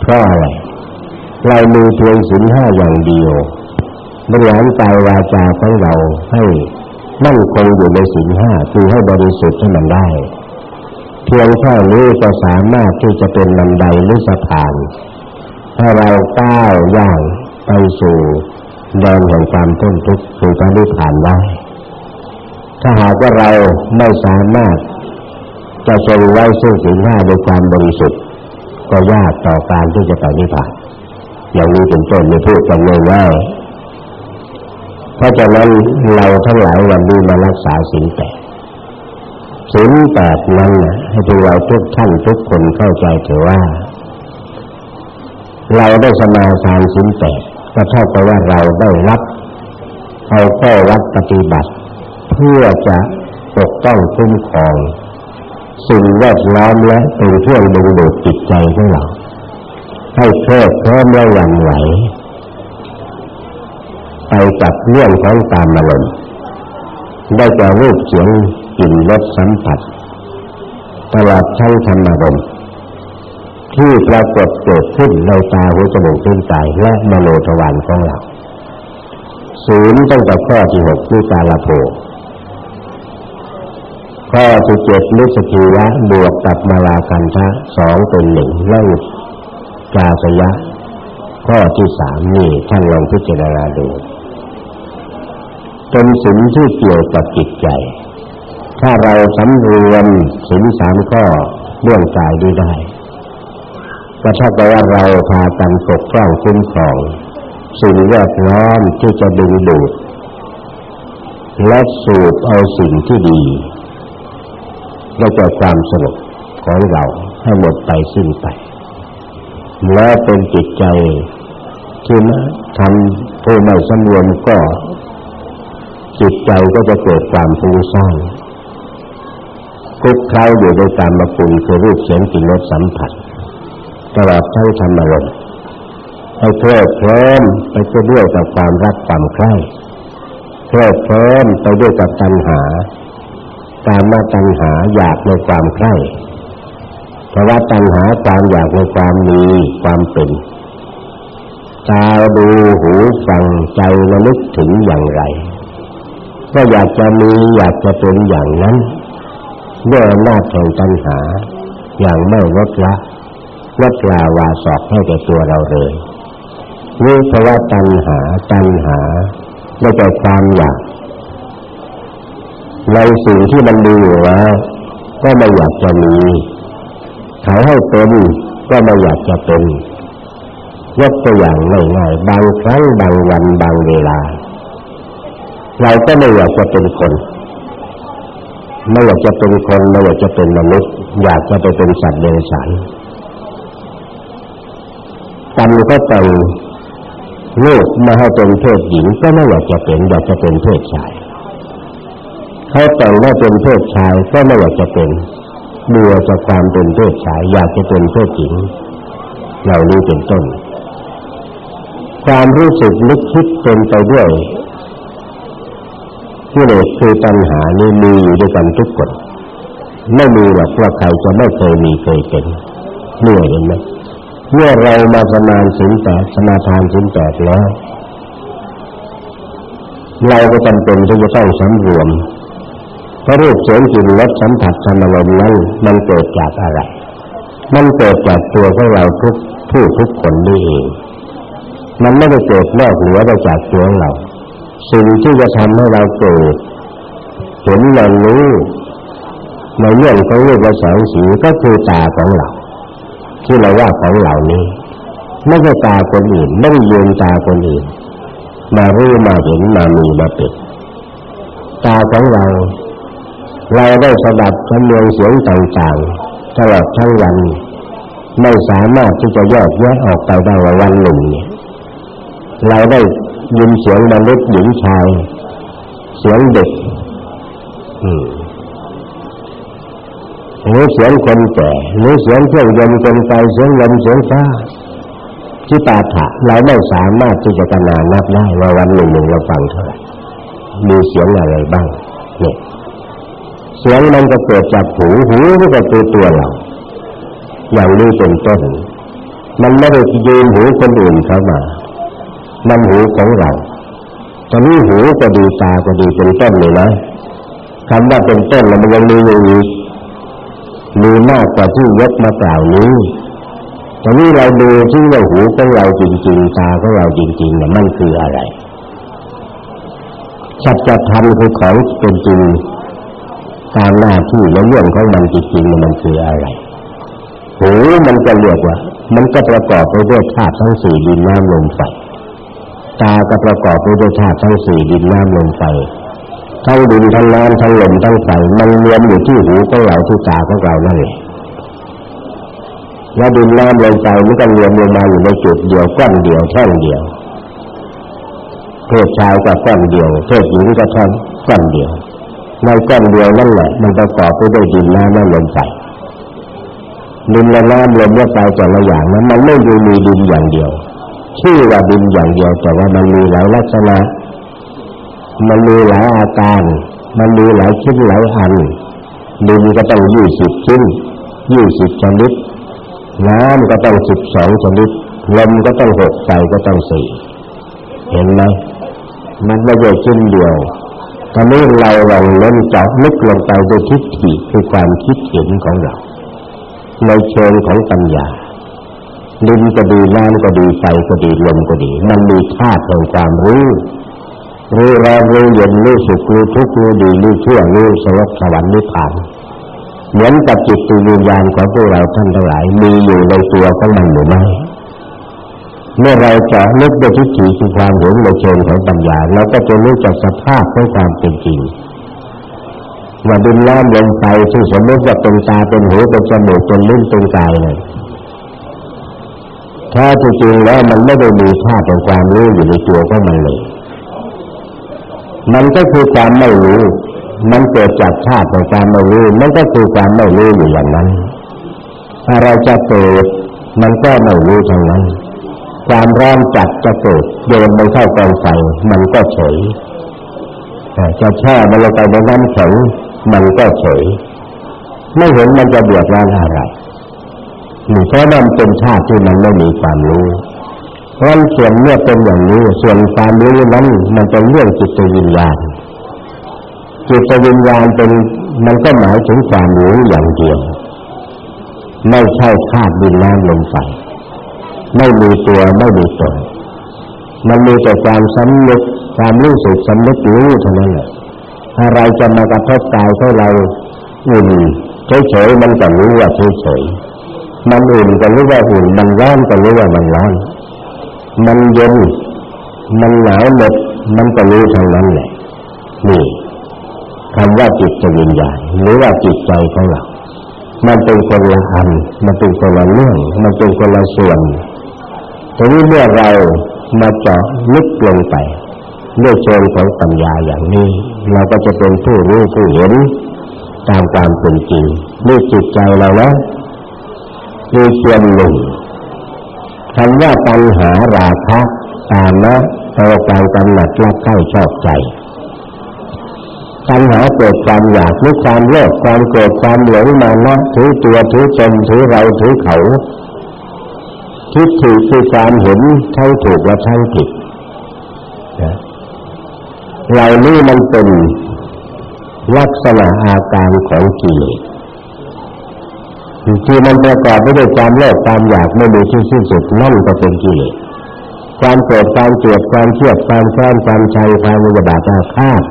เพราะอะไรเรามีเพียงสินห้าอย่างเดียวบริหารกายวาจาของเราให้ มั่นคงอยู่ในสินห้าคือให้บริสุทธิ์ให้มันได้ เพียงแค่นี้ก็สามารถที่จะเป็นบันไดหรือสะพานให้เราก้าวย่างไปสู่แดนแห่งความพ้นทุกข์คือพระนิพพานได้ ถ้าหากว่าเราไม่สามารถจะทรงไว้ซึ่งสิ่งห้าโดยความบริสุทธิ์ก็ยากต่อการที่จะไปนิพพานอย่างนี้เป็นต้นในพูดกันเลยว่า เพราะฉะนั้นเราทั้งหลายวันนี้มารักษาสิ่งแปดสิ่งแปดนั้นนะให้พวกเราทุกท่านทุกคนเข้าใจเถอะว่า เราได้สมาทานสิ่งแปดก็เท่ากับว่าเราได้รับเอาข้อวัดปฏิบัติ เพื่อจะปกป้องคุ้มครอง สิ่งแวดล้อมและเป็นเครื่องดึงดูดจิตใจของเรา ให้เพลิดเพลินและหวั่นไหว ไปกับเรื่องของตามอารมณ์ได้แก่รูปเสียงกลิ่นรสสัมผัสตลอดชั้นธรรมารมณ์ที่ปรากฏเกิดขึ้นในตาหูจมูกลิ้นกายและมโนทวารของเราศูนย์ตั้งแต่ข้อที่หกคือการละโภข้อที่เจ็ดนิสกิวะบวกกับมาลาคันทะสองเป็นหนึ่งและกาสยะ ข้อที่สามนี่ท่านลองพิจารณาดู เป็นสิ่งที่เกี่ยวกับจิตใจ ถ้าเราสำรวมสิ่งสามข้อเรื่องกายได้ได้ก็ถ้ากับว่าเราพากันปกป้องคุ้มครอง สิ่งแวดล้อมที่จะดึงดูดและสูบเอาสิ่งที่ดีได้แก่ความสงบของเราให้หมดไปสิ้นไป และเป็นจิตใจที่ทำผู้ไม่สำรวมก็ จิตใจก็จะเกิดความฟุ้งซ่านคุกเคล้าอยู่ในการมาคุณคือรูปเสียงกลิ่นรสสัมผัสตลอดทั้งธรรมารมณ์ให้เพลิดเพลินไปด้วยกับความรักความใคร่เพลิดเพลินไปด้วยกับตัณหาการมาตัณหาอยากในความใคร่เพราะว่าตัณหาความอยากในความมีความเป็นตาดูหูฟังใจระลึกถึงอย่างไร ก็อยากจะมีอยากจะเป็นอย่างนั้นด้วยอำนาจแห่งตัณหา อย่างไม่ลดละลดลาวาสอกให้แก่ตัวเราเลยนี่เพราะว่าตัณหาตัณหาไม่ใช่ความอยากในสิ่งที่มันมีอยู่แล้ว ก็ไม่อยากจะมีเขาให้เป็นก็ไม่อยากจะเป็นยกตัวอย่างง่ายๆบางครั้งบางวันบางเวลา เราก็ไม่อยากจะเป็นคน ไม่อยากจะเป็นคนไม่อยากจะเป็นมนุษย์อยากจะไปเป็นสัตว์เดรัจฉานตันก็แต่งลูกมาให้เป็นเพศหญิงก็ไม่อยากจะเป็นอยากจะเป็นเพศชายเขาแต่งว่าเป็นเพศชายก็ไม่อยากจะเป็นเบื่อจากความเป็นเพศชาย อยากจะเป็นเพศหญิงเหล่านี้เป็นต้น ความรู้สึกนึกคิดเป็นไปด้วย ที่เลสคือปัญหานี้มีอยู่ด้วยกันทุกคนไม่มีหรอกว่าใครจะไม่เคยมีเคยเป็นเมื่อเห็นไหมเมื่อเรามาสมาสินแปดสมาทานสินแปดแล้ว เราก็จำเป็นที่จะต้องสำรวมเพราะรูปเสียงกลิ่นรสสัมผัสธรรมลมนั้นมันเกิดจากอะไร มันเกิดจากตัวของเราทุกผู้ทุกคนนี่เอง มันไม่ได้เกิดนอกเหนือไปจากตัวเรา สิ่งที่จะทำให้เราเกิดเห็นเรารู้ในเรื่องของรูปและแสงสีก็คือตาของเรา ที่เราว่าของเหล่านี้ ไม่ใช่ตาคนอื่นไม่ได้ยืนตาคนอื่นมารู้มาเห็นมามีมาเป็นตาของเรา เราได้สดับจำเนียงเสียงต่างๆตลอดทั้งวัน ไม่สามารถที่จะแยกแยะออกไปได้ว่าวันหนึ่งเนี่ยเราได้ ยินเสียงมนุษย์หญิงชาย เสียงเด็กอืมหรือเสียงคนแก่หรือเสียงเครื่องยนต์คนไฟเสียงลมเสียงฟ้าที่ตาถะเราไม่สามารถที่จะกำนานับได้ว่าวันหนึ่งหนึ่งเราฟังเท่าไหร่มีเสียงอะไรบ้างเนี่ยเสียงมันก็เกิดจากหูหูก็คือตัวเรา อย่างนี้เป็นต้น มันไม่ได้ยืนหูคนอื่นเข้ามา มันหูของเราตอนนี้หูก็ดีตาก็ดีเป็นต้นเลยนะคำว่าเป็นต้นมันยังมีอยู่อีกมีมากกว่าที่ยกมากล่าวนี้ตอนนี้เราดูที่ว่าหูของเราจริงๆตาของเราจริงๆเนี่ยมันคืออะไรสัจธรรมคือของเป็นจริงตามหน้าที่และเรื่องของมันจริงๆมันคืออะไรหูมันก็เรียกว่า มันก็ประกอบไปด้วยธาตุทั้งสี่ดินน้ำลมไฟ ตาก็ประกอบไปด้วยธาตุทั้งสี่ดินน้ำลมไฟทั้งดินทั้งน้ำทั้งลมทั้งไฟมันรวมอยู่ที่หูของเราที่ตาของเรานั่นเองแล้วดินน้ำลมไฟมันก็รวมลงมาอยู่ในจุดเดียวก้อนเดียวแท่งเดียวเพศชายก็ก้อนเดียวเพศหญิงก็แท่งก้อนเดียวในก้อนเดียวนั่นแหละ มันประกอบไปด้วยดินน้ำและลมไฟดินและน้ำลมและไฟแต่ละอย่างนั้นมันไม่ได้มีดินอย่างเดียว ชื่อว่าดินอย่างเดียวแต่ว่ามันมีหลายลักษณะ มันมีหลายอาการ มันมีหลายชิ้นหลายอันดินก็ต้องยี่สิบชิ้นยี่สิบชนิดน้ำก็ต้องสิบสองชนิดลมก็ต้องหกไฟก็ต้องสี่เห็นไหมมันไม่ใช่ชิ้นเดียวตอนนี้เราลองเล่นจาะลึกลงไปโดยทิฏฐิคือความคิดเห็นของเรา ในเชิงของปัญญา ดินก็ดีน้ำก็ดีไฟก็ดีลมก็ดี มันมีธาตุแห่งความรู้รู้ร้อนรู้เย็นรู้สุขรู้ทุกข์รู้ดีรู้ชั่วรู้สวัสดิ์สวรรค์นิพพานเหมือนกับจิตวิญญาณของพวกเราท่านทั้งหลาย มีอยู่ในตัวของมันหรือไม่เมื่อเราจะลึกไปที่จิตคือความเห็นในเชิงของปัญญาเราก็จะรู้จักสภาพของความเป็นจริงว่าดินน้ำลมไฟที่สมมติว่าเป็นตาเป็นหูเป็นจมูกเป็นลิ้นเป็นกายเลย ถ้าจริงแล้วมันไม่ได้มีธาตุแห่งความรู้อยู่ในตัวของมันเลย มันก็คือความไม่รู้ มันเกิดจากชาติของความไม่รู้ มันก็คือความไม่รู้อยู่อย่างนั้น อะไรจะเกิดมันก็ไม่รู้ทั้งนั้น ความร้อนจัดจะเกิดโยนมันเข้ากองไฟมันก็เฉยจะแช่มันลงไปในน้ำแข็งมันก็เฉย ไม่เห็นมันจะเดือดร้อนอะไร เพราะมันเป็นชาติที่มันไม่มีความรู้เพราะส่วนเมื่อเป็นอย่างนี้ ส่วนความรู้นั้นมันเป็นเรื่องจิตวิญญาณจิตวิญญาณเป็นมันก็หมายถึงความรู้อย่างเดียว ไม่ใช่ธาตุดินน้ำลมไฟไม่มีตัวไม่มีตนมันมีแต่ความสำนึกความรู้สึกสำนึกรู้เท่านั้นแหละอะไรจะมากระทบกายของเราอุ่นเฉยๆมันก็รู้ว่าเฉยๆ มันอุ่นก็รู้ว่าอุ่น มันร้อนก็รู้ว่ามันร้อน มันเย็น มันหนาวหมดมันก็รู้ทางนั้นแหละ นี่คำว่าจิตวิญญาณหรือว่าจิตใจของเรา มันเป็นคนละอัน มันเป็นคนละเรื่อง มันเป็นคนละส่วนทีนี้เมื่อเรามาเจาะลึกลงไปด้วยเชิงของปัญญาอย่างนี้ เราก็จะเป็นผู้รู้ผู้เห็นตามความเป็นจริงนี่จิตใจเราแล้ว มีส่วนหนึ่งคำว่าปัญหาราคะตามนะตัวการกำหนัดรักใคร่ชอบใจปัญหาเกิดความอยากหรือความโลภความโกรธความหลงมานะถือตัวถือตนถือเราถือเขาทิฏฐิคือความเห็นทั้งถูกและทั้งผิดเหล่านี้มันเป็นลักษณะอาการของกิเลส ที่มันประกอบได้วยความโลภความอยากไม่มีที่สิ้นสุดนั่นก็เป็นกิเลสความโกรธความเกลียดความเทียดความแค้นความชัยความมุบาตอาฆาต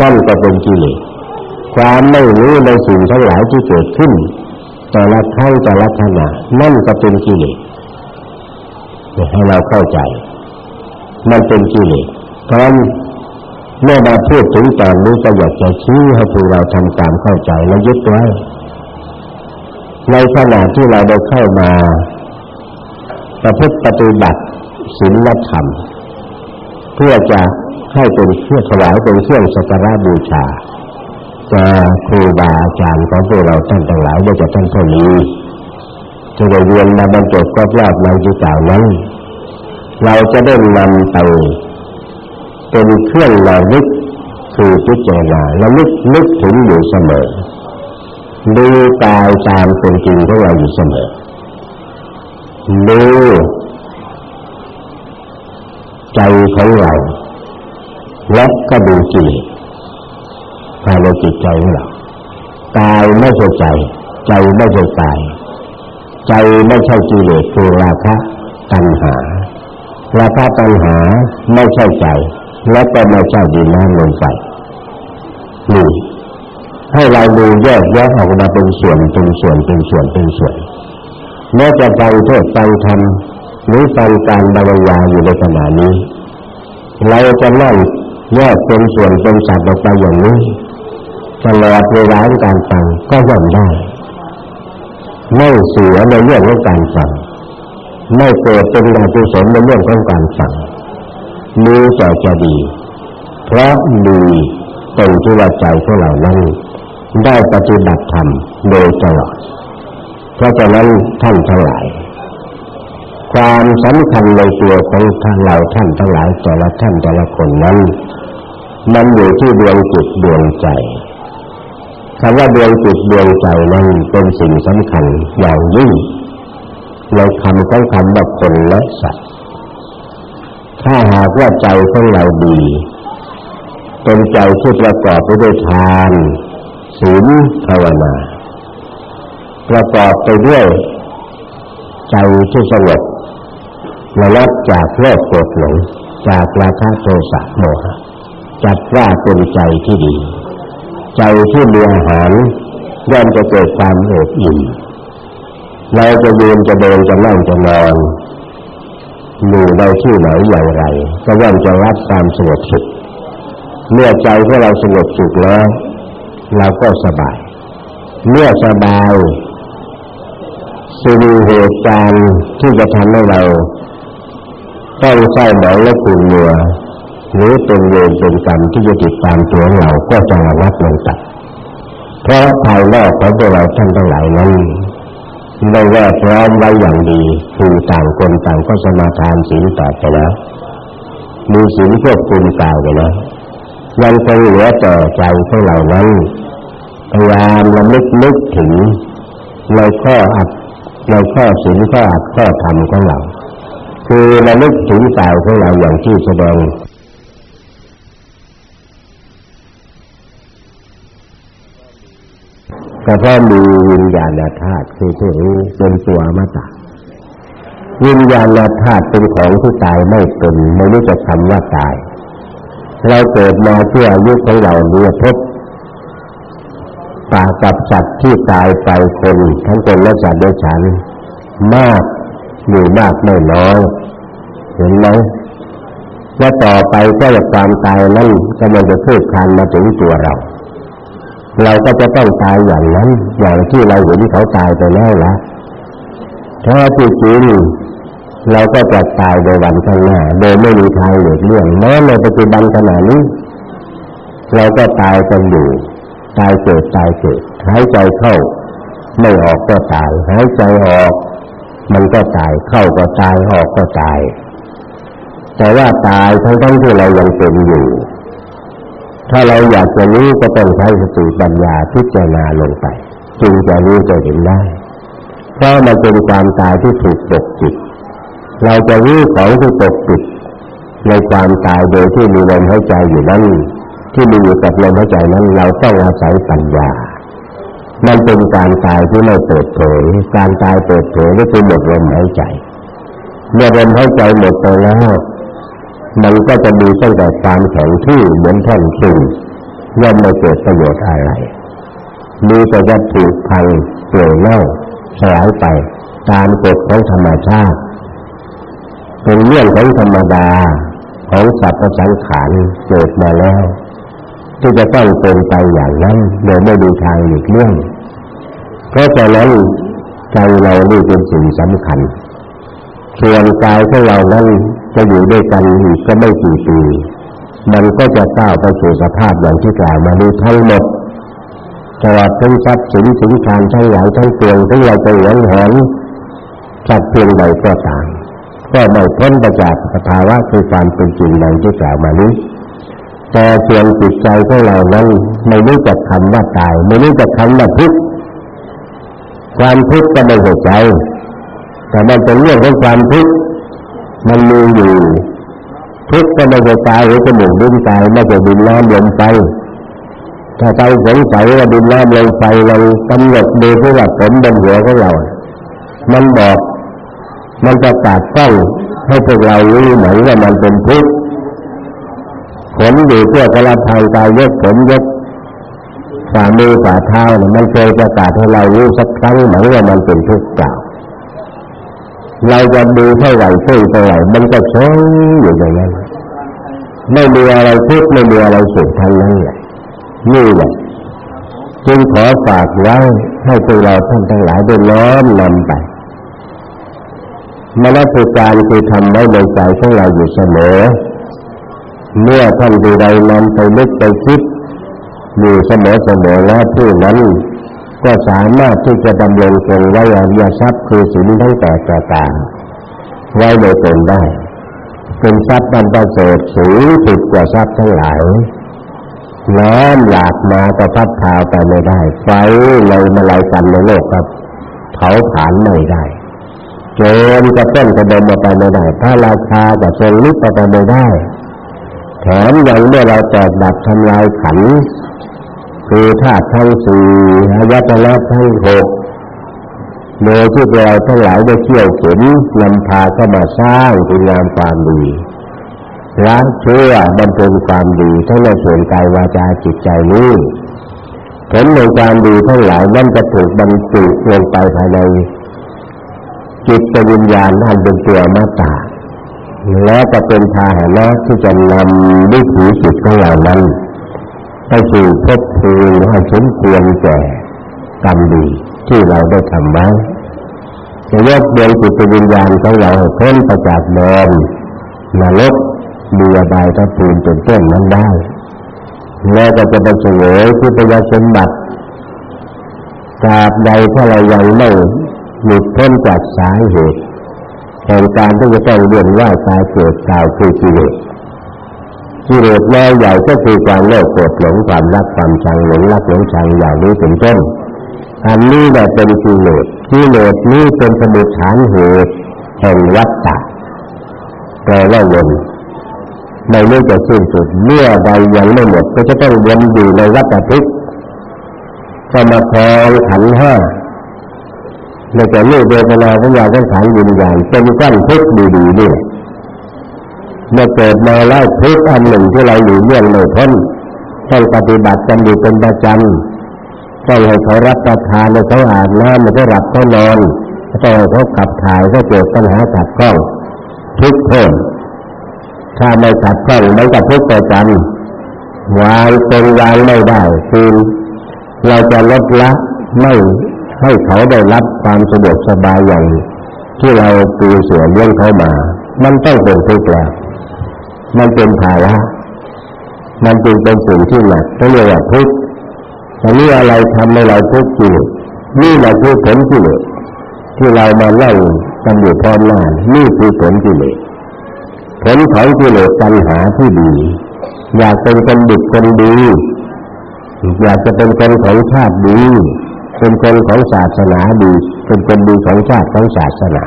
นั่นก็เป็นกิเลสความไม่รู้ในสิ่งทั้งหลายที่เกิดขึ้น แต่ละครั้งแต่ละขณะนั่นก็เป็นกิเลสให้เราเข้าใจ มันเป็นกิเลสเพราะเมื่อมาพูดถึงตอนนี้ก็อยากจะชี้ให้พวกเราทำความเข้าใจและยึดไว้ ในขณะที่เราได้เข้ามาประพฤติปฏิบัติศีลธรรม เพื่อจะให้เป็นเครื่องถวายเป็นเครื่องสักการะบูชาจะครูบาอาจารย์ของพวกเราท่านทั้งหลายได้จะท่านเท่านี้จะได้เรียนมาบรรจบก็รอบในที่กล่าวนั้น เราจะได้นำไปเป็นเครื่องระลึกคือพิจารณาระลึกนึกถึงอยู่เสมอ ดูกายตามเป็นจริงของเราอยู่เสมอดูใจของเราและก็ดูจิตภายในจิตใจของเรากายไม่ใช่ใจ ใจไม่ใช่กาย ใจไม่ใช่กิเลสคือราคะตัณหาราคะตัณหาไม่ใช่ใจ และก็ไม่ใช่ดินน้ำลมไฟนี่ ให้เราดูแยกแยะออกมาเป็นส่วนเป็นส่วนเป็นส่วนเป็นส่วนแม้จะฟังเทศฟังธรรมหรือฟังการบรรยายอยู่ในขณะนี้ เราจะนั่งแยกเป็นส่วนเป็นสัตว์ออกไปอย่างนี้ตลอดเวลาการฟังก็ย่อมได้ ไม่เสียในเรื่องของการฟังไม่เกิดเป็นอกุศลในเรื่องของการฟังมีแต่จะดี เพราะมีเป็นที่ว่าใจของเรานั้น ได้ปฏิบัติธรรมโดยตลอด เพราะฉะนั้นท่านทั้งหลาย ความสำคัญในตัวของท่านเราท่านทั้งหลายแต่ละท่านแต่ละคนนั้น มันอยู่ที่ดวงจิตดวงใจคำว่าดวงจิตดวงใจนั้นเป็นสิ่งสำคัญอย่างยิ่งในคำของคำว่าคนและสัตว์ ถ้าหากว่าใจของเราดี เป็นใจที่ประกอบไปด้วยทาน ศีลภาวนา ประกอบไปด้วย ใจที่สงบระลับจากโลกโกรธหลงจากราคะโทสะโมหะจัดว่าเป็นใจที่ดี ใจที่มีอาหารย่อมจะเกิดความเอิบอิ่มเราจะยืนจะเดินจะนั่งจะนอนอยู่ในที่ไหนอย่างไร ก็ย่อมจะรับความสงบสุขเมื่อใจของเราสงบสุขแล้ว เราก็สบาย เมื่อสบายสิ่งเหตุการณ์ที่จะทำให้เราต้องเศร้าหมองและขุ่นมัวหรือเป็นเวรเป็นกรรมที่จะติดตามตัวเราก็จะระงับลงตัดเพราะภายนอกของตัวเราท่านทั้งหลายนั้นได้แวดล้อมไว้อย่างดีคือต่างคนต่างก็สมาทานศีลต่อไปแล้วมีศีลควบคุมกายไปแล้ว ยังคงเหลือแต่ใจของเรานั้นพยายามระลึกนึกถึงในข้ออัดในข้อศีลข้ออัดข้อธรรมของเรา คือระลึกถึงกายของเราอย่างที่แสดงก็เพราะมีวิญญาณธาตุคือผู้รู้เป็นตัวมาตาวิญญาณธาตุเป็นของที่ตายไม่เป็นไม่รู้จะคำว่าตาย เราเกิดมาเพื่ออายุของเราเรียพบปากับสัตว์ที่ตายไปคนทั้งคนและสัตว์ด้วยฉัน มากอยู่มากไม่น้อยเห็นไหมและต่อไปก็จะความตายนั้นกำลังจะคืบคลานมาถึงตัวเรา เราก็จะต้องตายอย่างนั้นอย่างที่เราเห็นเขาตายไปแล้วละแท้ที่จริง เราก็จะตายในวันข้างหน้าโดยไม่มีทางหลีกเลี่ยงแม้ในปัจจุบันขณะนี้ เราก็ตายกันอยู่ตายเกิดตายเกิดหายใจเข้า ไม่ออกก็ตาย หายใจออก มันก็ตายเข้าก็ตายออกก็ตาย แต่ว่าตายทั้งทั้งที่เรายังเป็นอยู่ ถ้าเราอยากจะรู้ก็ต้องใช้สติปัญญาพิจารณาลงไป จึงจะรู้จะเห็นได้เพราะมันเป็นความตายที่ถูกปกปิด เราจะรู้ของที่ปกปิดในความตายโดยที่มีลมหายใจอยู่นั้นที่มีอยู่กับลมหายใจนั้น เราต้องอาศัยปัญญา มันเป็นการตายที่ไม่เปิดเผย การตายเปิดเผยก็คือหมดลมหายใจ เมื่อลมหายใจหมดไปแล้ว มันก็จะมีตั้งแต่ความแข็งที่เหมือนแท่นซึ่งย่อมไม่เกิดประโยชน์อะไร มีแต่จะถูกพังเปลี่ยนเน่าสลายไปตามกฎของธรรมชาติ เป็นเรื่องของธรรมดาของสัตว์สังขารเกิดมาแล้ว ที่จะต้องเป็นไปอย่างนั้นโดยไม่ดูทางหลีกเลี่ยงเพราะฉะนั้นใจเรานี่เป็นสิ่งสำคัญส่วนกายของเรานั้นจะอยู่ด้วยกันอีกก็ไม่กี่ปีมันก็จะก้าวไปสู่สภาพอย่างที่กล่าวมานี้ทั้งหมดตลอดทั้งทรัพย์สินสินทานทั้งหลายทั้งปวงที่เราจะหวงแหนจากเพียงใดก็ตาม ก็ไม่พ้นไปจากสภาวะคือความเป็นจริงดังที่กล่าวมานี้ แต่ส่วนจิตใจของเรานั้นไม่รู้จักคำว่าตาย ไม่รู้จักคำว่าทุกข์ความทุกข์ก็ไม่เหัวใจแต่มันเป็นเรื่องของความทุกข์มันมีอยู่ทุกข์ก็ไม่ใช่ตายหรือจมูกดิ้นตายไม่ใช่ดินน้ำลมไฟถ้าใจสงสัยว่าดินน้ำลมไฟเรากำหนดดูที่ว่าผมบนหัวของเรา มันบอก มันจะตัดต้องให้พวกเรารู้เหมือนว่ามันเป็นทุกข์ขนอยู่เพื่อกระทางกายยกผมยกฝ่ามือฝ่าเท้าเนี่ยมันเคยประกาศให้เรารู้สักครั้งเหมือนว่ามันเป็นทุกข์เปล่าเราจะดูเท่าไหร่ช่วยเท่าไหร่มันก็เฉยอยู่อย่างนั้นไม่มีอะไรทุกข์ไม่มีอะไรสุขทั้งนั้นแหละนี่แหละจึงขอฝากไว้ให้พวกเราท่านทั้งหลายได้น้อมนำไป มรรคการคือทำไว้ในใจของเราอยู่เสมอ เมื่อท่านดูใดนำไปนึกไปคิดอยู่เสมอเสมอแล้วผู้นั้นก็สามารถที่จะดำรงคงไว้อริยทรัพย์คือสิ่งทั้งแต่ประการไว้ในตนได้ เป็นทรัพย์บันประเสริฐสูงสุดกว่าทรัพย์ทั้งหลายน้ำหลากมาก็พัดพาไปไม่ได้ ไฟเลยมาลายกันในโลกครับเผาผลาญไม่ได้ โจรจะต้นกระดมมาไปไม่ได้ถ้าราคาจะทรงลุกไปไม่ได้แถมยังเมื่อเราแตกดับทำลายขันคือธาตุทั้งสี่อายตนะทั้งหกโดยที่เราทั้งหลายได้เที่ยวเข็นนำพาเข้ามาสร้างคุณงามความดีละเชื่อบำเพ็ญความดีทั้งในส่วนกายวาจาจิตใจนี้ผลในความดีทั้งหลายนั่นจะถูกบรรจุลงไปภายใน จิตวิญญาณนั่นเป็นตัวมาตาแล้วก็เป็นพาหนะที่จะนำวิถีจิตของเรานั้นไปสู่ภพภูมิให้สมควรแก่กรรมดีที่เราได้ทำไว้จะยกดวงจิตวิญญาณของเราเพ้นไปจากเดิมนรกมีอบายทัพภูมิเป็นต้นนั้นได้ แล้วก็จะไปเฉลยที่ประยาสมบัติตราบใดถ้าเรายังไม่ หลุดพ้นจากสาเหตุแห่งการที่จะต้องเรียนว่าตายเกิดกล่าวคือกิเลสกิเลสแม่ใหญ่ก็คือความโลภโกรธหลงความรักความชังหลงรักหลงชังอย่างนี้เป็นต้นอันนี้แหละเป็นกิเลสกิเลสนี้เป็นสมุทฐานเหตุแห่งวัฏฏะแปลว่าวนไม่รู้จะสิ้นสุดเมื่อใดยังไม่หมดก็จะต้องวนอยู่ในวัฏทุกข์ก็มาคองขันห้า ในแต่เมื่อเดชนาสัญญาสังขารวิญญาณเป็นก้นทุกข์ดีๆนี่เมื่อเกิดมาแล้วทุกข์อันหนึ่งที่เราอยู่เรื่องไม่พ้นต้องปฏิบัติกันอยู่เป็นประจำต้องให้เขารับประทานให้เขาอาบน้ำให้เขาหลับเขานอนต้องให้เขาขับถ่ายเขาเกิดปัญหาขัดข้องทุกข์เพิ่มถ้าไม่ขัดข้องไม่กับทุกข์ประจำวางเป็นวางไม่ได้คือเราจะลดละไม่ ให้เขาได้รับความสะดวกสบายอย่างที่เราตีเสือเลี้ยงเขามา มันต้องเป็นทุกข์แล้วมันเป็นภาระมันจึงเป็นสิ่งที่หนักต้องเรียกว่าทุกข์แต่นี่อะไรทำให้เราทุกข์จิตนี่แหละคือผลกิเลสที่เรามาเล่ากันอยู่พร้อมหน้านี่คือผลกิเลสผลของกิเลสปัญหาที่ดี อยากเป็นคนดีคนดี อยากจะเป็นคนของชาติดี เป็นคนของศาสนาดี เป็นคนดีของชาติของศาสนา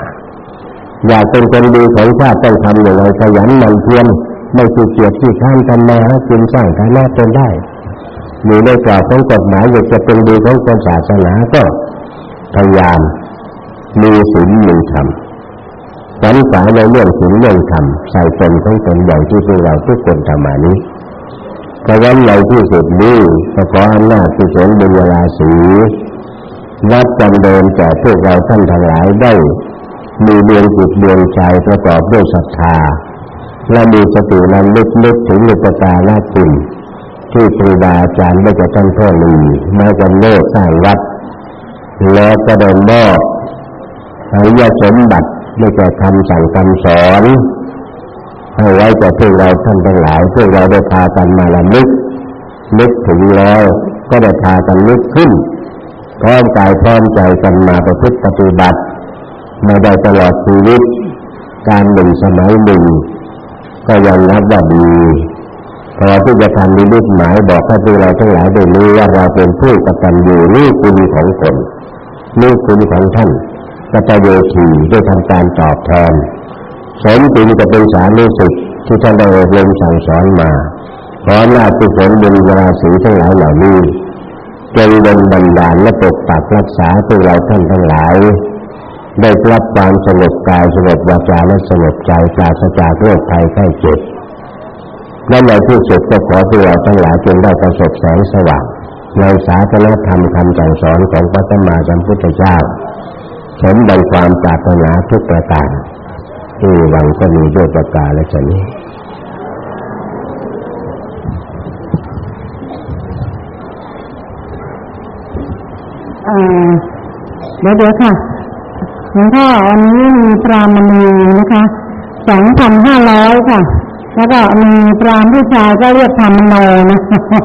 อยากเป็นคนดีของชาติต้องทำอย่างไรขยันหมั่นเพียรไม่ขี้เกียจที่ข้านทำมาห้กินสร้างฐานะจนได้มีในกรอบของกฎหมายอยากจะเป็นดีของคนศาสนาก็พยายามมีศีลมีธรรมสันสายในเรื่องศีลเรื่องธรรมใส่ตนของตนอย่างที่พวกเราทุกคนทำมานี้เพราะงั้นในที่สุดนี้ก็ขออำนาจที่สนบุญราศี วัดจำเดินแก่พวกเราท่านทั้งหลายได้มีดวงจิตดวงใจประกอบด้วยศรัทธา และมีสตินั้นลึกลึกถึงอุปการละคุณที่ครูบาอาจารย์ได้จะท่านพ่อมีมาจำเลิกสร้างวัด แล้วก็ได้มอบอริยสมบัติได้แก่คำสั่งคำสอนให้ไว้แก่พวกเราท่านทั้งหลายพวกเราได้พากันมาละลึกนึกถึงแล้วก็ได้พากันนึกขึ้น พร้อมกายพร้อมใจกันมาประพฤติปฏิบัติมาได้ตลอดชีวิต การหนึ่งสมัยหนึ่ง ก็ยังนับว่าดีพอที่จะทำนิมิตหมายบอกให้พวกเราทั้งหลายได้รู้ว่าเราเป็นผู้กตัญญูนี่คุณของคนนี่คุณของท่านกตโยทีได้ทำการตอบแทนสมจริงจะเป็นสามีสิกที่ท่านได้อบรมสั่งสอนมาขอหน้าที่ผลบุญราศีทั้งหลายเหล่านี้ จงดลบันดาลและปกปักรักษาพวกเราท่านทั้งหลาย ได้รับความสงบกายสงบวาจาและสงบใจปราศจากโรคภัยไข้เจ็บและในที่สุดก็ขอพวกเราทั้งหลายจงได้ประสบแสงสว่างในศาสนธรรมคำสั่งสอนของพระสัมมาสัมพุทธเจ้าสมดังความปรารถนาทุกประการที่วังก็มีด้วยประการและชนี้ เดี๋ยวเดี๋ยวค่ะหลวงพ่อวันนี้มีปรามณีนะคะสองพันห้าร้อยค่ะ แล้วก็มีปรามผู้ชายก็เรียกธรรมโนนะ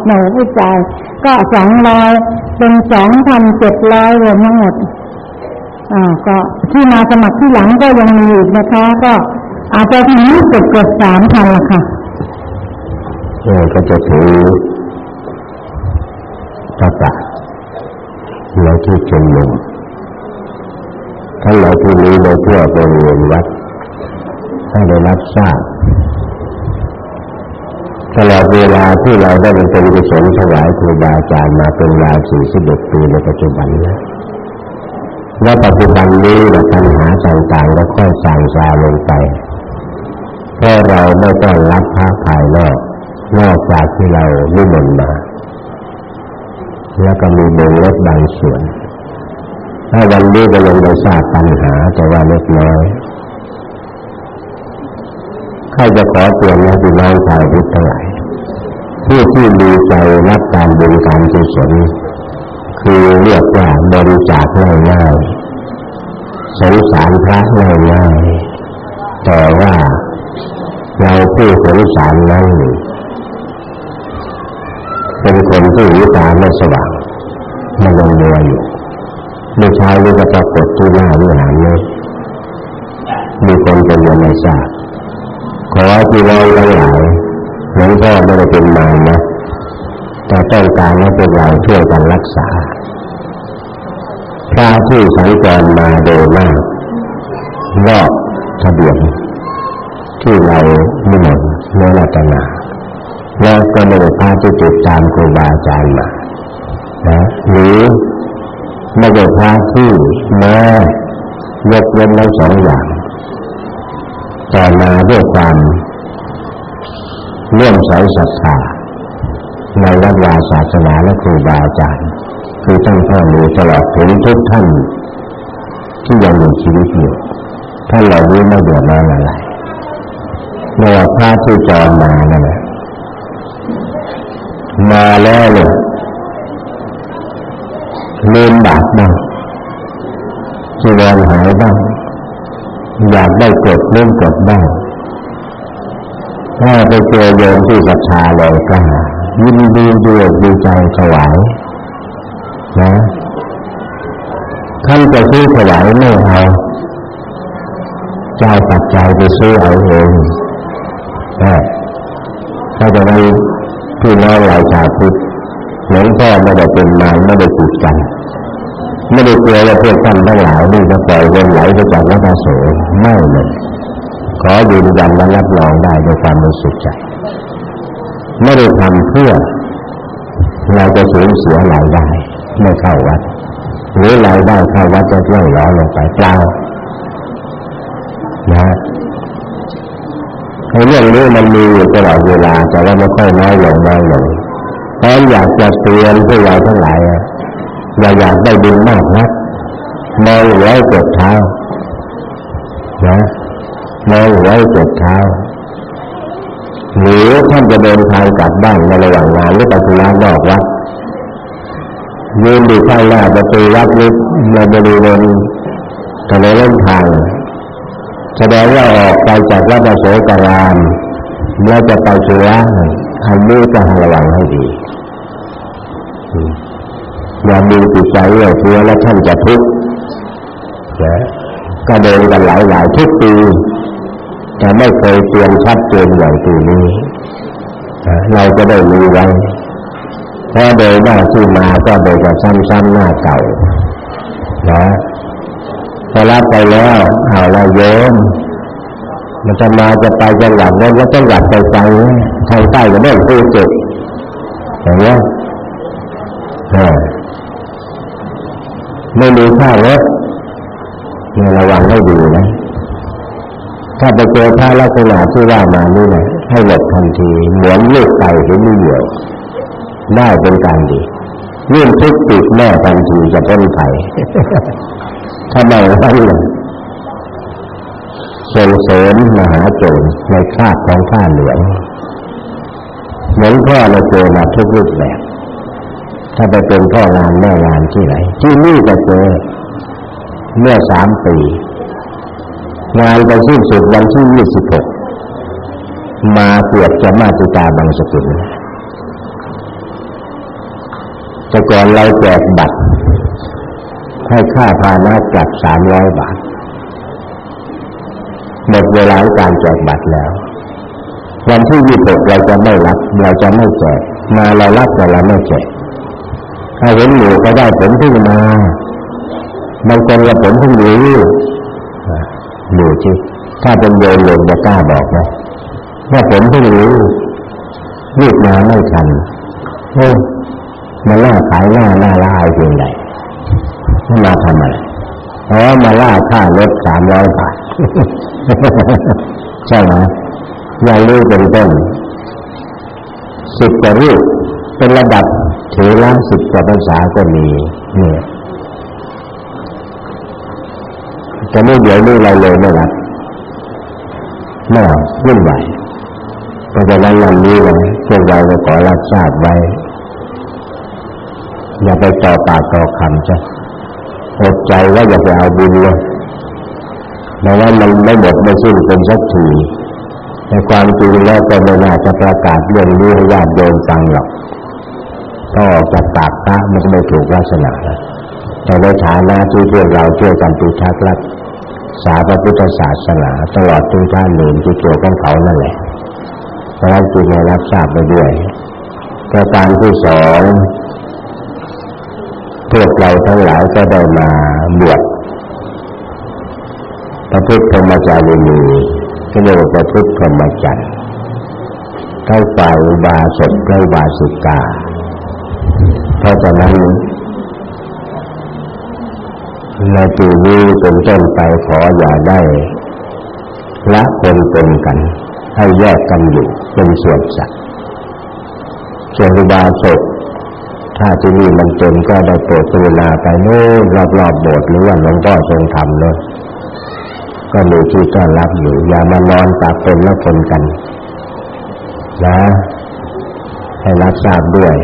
โนผู้ชายก็สองร้อยเป็นสองพันเจ็ดร้อยรวมทั้งหมดอ่าก็ที่มาสมัครที่หลังก็ยังมีอีกนะคะ ก็อาจจะถึงเกือบเกือบสามพันละค่ะเออก็จะถือประกา ศในที่ชุมนุมทั้งหลายที่นี้ในเพื่อบริเวณวัดให้ได้รับทราบตลอดเวลาที่เราได้เป็นกุศลถวายครูบาอาจารย์มาเป็นเวสี่สิบเอ็ดปีในปัจจุบันนี้และปัจจุบันนี้ปัญหาต่างๆก็ค่อยสั่งซาลงไปเพราะเราไม่ต้องรับพระภายนอกนอกจากที่เรานิมนต์มา แล้วก็มีเบงลดบางส่วน ถ้าวันนี้ก็ยังได้ทราบปัญหาแต่ว่าเล็กน้อยใครจะขอเตือนนะพี่น้องชาวพุทธทั้งหลายผู้ที่มีใจรับการบุญการกุศลคือเรียกว่าบริจาคง่ายๆสงสารพระง่ายๆแต่ว่าเราผู้สงสารนั้น เป็นคนที่วิตาไม่สว่างมันยังมัวอยู่เมื่อเช้านี้ก็ปรากฏที่หน้าวิหารนี้มีคนเป็นยังไม่ทราบขอที่เราทั้งหลายหลวงพ่อไม่ได้เป็นมารนะแต่ต้องการให้เป็นเราช่วยกันรักษาพระที่สังกรมาโดยมากรอบทะเบียนที่เราไม่หมดในรัตนา แล้วก็ไม่ได้พาที่ติดตามครูบาอาจารย์มานะหรือไม่ได้พาที่แม้ยกเว้นทั้งสองอย่าง แต่มาด้วยความเลื่อมใสศรัทธาในรัฐวาศาสนาและครูบาอาจารย์คือตั้งพ่อมีตลอดถึงทุกท่านที่ยังมีชีวิตอยู่ท่านเหล่านี้ไม่เดือดร้อนอะไรเมื่อพระที่จอมมานั่นแหละ มาแล้วเนี่ยลืมบาปบ้างจีวรหายบ้าง อยากได้กดเล่นกดบ้างถ้าไปเจอโยมที่ศรัทธาเลยก็ยินดีด้วยดีใจถวายนะท่านจะซื้อถวายไม่เอาเจ้าปัจจัยไปซื้อเอาเองนะถ้าจะนั้น พี่น้องหลายชาพุทธหลวงพ่อไม่ได้เป็นมารไม่ได้ปิดกันไม่ได้กลัวว่าพวกท่านทั้งหลายนี่จะปล่อยเงินไหลไปจากวัดโสไม่เลยขอยืนยันและรับรองได้ด้วยความรู้สึกใจไม่ได้ทำเพื่อ เราจะสูญเสียรายได้ไม่เข้าวัด หรือรายได้เข้าวัดจะย่อยล้อลงไปเปล่านะ เรื่องนี้มันมีอยู่ตลอดเวลา แต่ว่าไม่ค่อยน้อยลงน้อยลงเพราะอยากจะเตือนพวกเราทั้งหลายอย่าอยากได้บุญมากนักมองไว้กดเท้านะมองไว้กดเท้าหรือท่านจะเดินทางกลับบ้านในระหว่างงานหรือไปธุระนอกวัดยืนดูข้างหน้าประตูวัดนี้ในบริเวณถนนเล่นทาง แสดงว่าออกไปจากวัดโสกรามแล้วจะไปธุระอันนี้ก็ระวังให้ดีอย่ามีจิตใจเอื้อเฟื้อและท่านจะทุกข์ก็เดินกันหลายหลายทุกปีแต่ไม่เคยเตือนชัดเจนอย่างปีนี้ เราก็ได้รู้ไว้เพราะโดยหน้าที่มาก็โดยจะซ้ำๆหน้าเก่านะ อรับไปแล้วเอาละโยมมันจะมาจะไปจังหวัดนั้นแล้วจังหวัดไปไกลทางใต้ก็เริ่มพูดจุดอย่างเงี้ยไม่มีค่ารถเนี่ยระวังให้ดีนะ ถ้าไปเจอพระลักษณะที่ว่ามานี่นะให้หลบทันทีเหมือนลูกไก่เห็นมีเหยี่ยวได้เป็นการดียื่นทุกติดแม่ทันทีจะพ้นภัย ทำไมท่านเลยส่งเสริมมหาโจรในคาบของข้าเหลืองเหมือนพ่อเราเจอมาทุกรูปแบบ ถ้าไปเป็นพ่องานแม่งานที่ไหน ที่นี่จะเจอ เมื่อสามปี งานไปสิ้นสุดวันที่ยี่สิบหกมาเกือบจะมาติตาบางสกุลแต่ก่อนเราแจกบัตร ให้ค่าพานะกลับสามร้อยบาท หมดเวลาการแจกบัตรแล้ว วันที่ยี่สิบเราจะไม่รับ เราจะไม่แจก มาเรารับแต่เราไม่แจกถ้าเห็นหนูก็ได้ผมที่มาบางคนว่าผมเพิ่งรู้หนูที่ถ้าเป็นโยนลงจะกล้าบอกไหมว่าผมเพิ่งรู้รีบมาไม่ทันโอ้มาล่าขายหน้าหน้าลายเพียงใด มาทำอะไรอ๋อมาล่าค่ารถสามร้อยบาทใช่ไหมอย่ารู้เป็นต้นสิบกว่ารูปเป็นระดับถือละสิบกว่าภาษาก็มีเนี่ยแต่ไม่เดี๋ยวนี้เราเลยไม่รับไม่เอาวุ่นวายเพราะฉะนั้นวันนี้นะพวกเราขอรับทราบไว้ อย่าไปต่อปากต่อคำจ้ะ อดใจว่าอย่าไปเอาบุญเลยเพราะว่ามันไม่หมดไม่สิ้นเป็นสักทีแต่ความจริงแล้วก็ไม่น่าจะประกาศเรื่องนี้ให้ญาติโยมฟังหรอกถ้าออกจากปากพระมันจะไม่ถูกลักษณะแต่ในฐานะที่พวกเราช่วยกันปิทักษ์รักษาพระพุทธศาสนาตลอดถึงท่านหนึ่งที่เกี่ยวกับเขานั่นแหละเพราะนั้นจึงให้รับทราบไปด้วยประการที่สอง พวกเราทั้งหลายก็ได้มาบวชประพฤติพรหมจารีนีก็เรียกว่าประพฤติพรหมจรรย์ทั้งฝ่ายอุบาสกและอุบาสิกา เพราะฉะนั้นในปีนี้เป็นต้นไปขออย่าได้ละคนเป็นกัน ให้แยกกันอยู่เป็นส่วนสัตว์ส่วนอุบาสก ถ้าที่นี่มันเป็นก็ได้โปรดกรุณาไปโน่นรอบๆโบสถ์หรือว่าหลวงพ่อทรงทำเลยก็มีที่ต้อนรับอยู่ อย่ามานอนตากเป็นและคนกัน นะให้รับทราบด้วย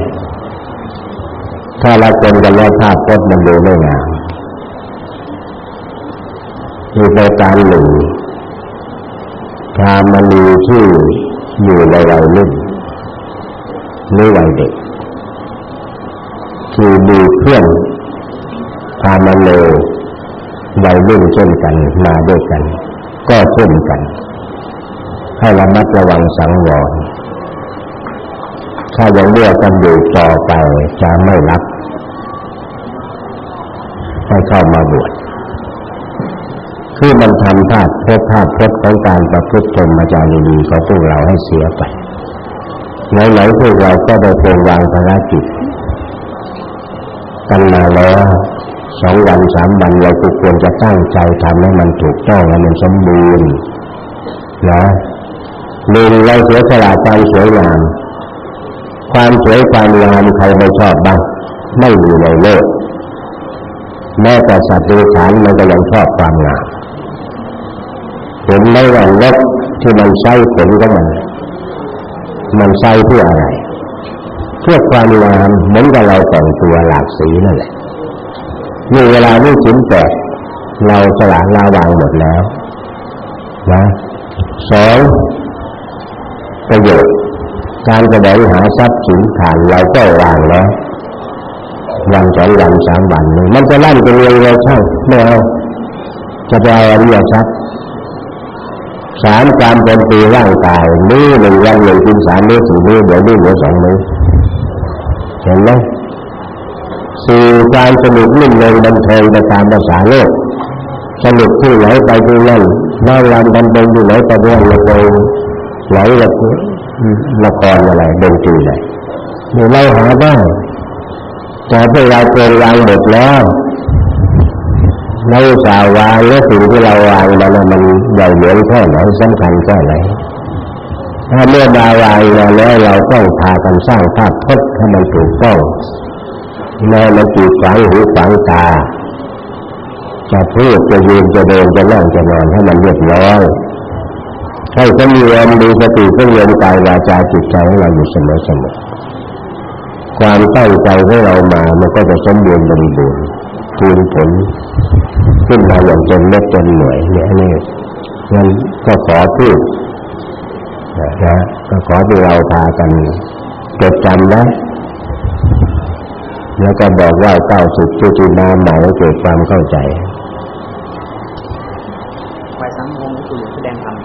ถ้าเราคนกันแล้วภาพพจน์มันดูไม่งามมีประการหนึ่งพรามณีที่อยู่ในวัยรุ่นหรือวัยเด็ก คือมีเพื่อนพามาเลวัยรุ่นเช่นกันมาด้วยกัน ก็เช่นกัน ให้ระมัดระวังสังวรถ้ายังเลือกกันอยู่ต่อไปจะไม่รับให้เข้ามาบวชคือมันทำภาดเพพบภาพพจน์ของการประพฤติธรรมจารีนีของพวกเราให้เสียไปไหนๆพวกเราก็ได้เพียงวางภารกิจ กันมาแล้วสองวันสามวันเราควรจะตั้งใจทำให้มันถูกต้องและมันสมบูรณ์นะหนึ่งเราเสียสละความสวยงามความสวยความงามใครไม่ชอบบ้างไม่มีในโลกแม้แต่สัตว์เดรัจฉานมันก็ยังชอบความงามเห็นไหมว่านกที่มันใช้ขนของมัน มันใช้เพื่ออะไร เพื่อความงามเหมือนกับเราแต่งตัวหลากสีนั่นแหละมีเวลานี้สินแปดเราสละลาวางหมดแล้วนะสองประโยชน์การแสดงหาทรัพย์สินฐานเราก็วางแล้ววันสองวันสามวันนี้มันจะลั่นเป็นเร็วๆใช่ไม่เอาจะไปเอาอริยทรัพย์สามการเป็นปีร่างกายนี้หนึ่งวันหนึ่งกินสามมื้อสี่มื้อเดี๋ยวนี้เหลือสองมื้อ เห็นไหมสี่การสนุกลื่นเลงบันเทิงในตามภาษาโลกสนุกที่ไหนไปที่นั่นน่ารันกันเป็นที่ไหนไปเรื่องละครไหนละละครอะไรดนตรีอะไรเดี๋ยวเราหาได้แต่พวกเราเกินวางหมดแล้วเราสาวางแล้วสิ่งที่เราวางมันมันใหญ่หลวงแค่ไหนสำคัญแค่ไหน ถ้าเมื่อดาวายมาแล้วเราต้องพากันสร้างภาพพจน์ให้มันถูกต้องแม้มันจีฝังหูฝังตาจะพูดจะยืนจะเดินจะนั่งจะนอนให้มันเรียบร้อยให้สมีอมดูสติสมีอมกายวาจาจิตใจของเราอยู่เสมอเสมอความตั้งใจของเรามามันก็จะสมบูรณ์บริบูรณ์คืนผลขึ้นมาอย่างเต็มเม็ดเต็มหน่วยเนี่ยนี่งั้นก็ขอพูด นะก็ขอที่เราพากันจดจำนะแล้วก็บอกว่าเก้าสิบจุติมาใหม่ให้เกิดความเข้าใจไปสังวงปู่แสดงธรรม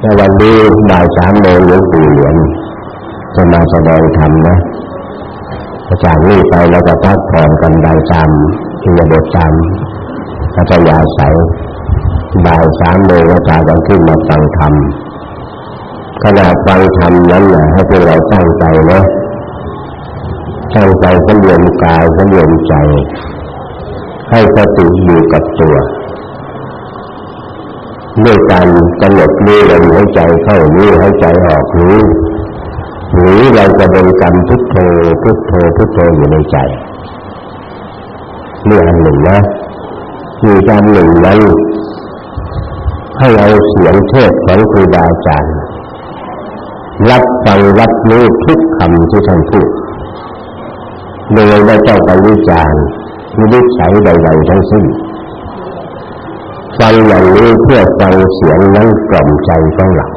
ในวันนี้บ่ายสามโมงหลวงปู่เหรียญจะมาแสดงธรรมนะจากนี้ไปแล้วก็พักผ่อนกันได้จำที่จะบทจำก็จะยาใสบ่ายสามโมงก็จะกันขึ้นมาฟังธรรม ขณะฟังธรรมนั้นนะให้พวกเราตั้งใจนะตั้งใจสำรวมกายสำรวมใจ ให้สติอยู่กับตัวด้วยการกำหนดรู้ลมหายใจเข้ารู้หายใจออกรู้หรือเราจะเป็นกรรมพุทโธพุทโธพุทโธอยู่ในใจนี่อันหนึ่งนะมีการหนึ่งนั้นให้เอาเสียงเทศของครูบาอาจารย์ รับฟังรับรู้ทุกคำที่ท่านพูดโดยไม่ต้องไปวิจารณ์วินิจฉัยใดๆทั้งสิ้นฟังอย่างนี้เพื่อฟังเสียงนั้นกล่อมใจของเรา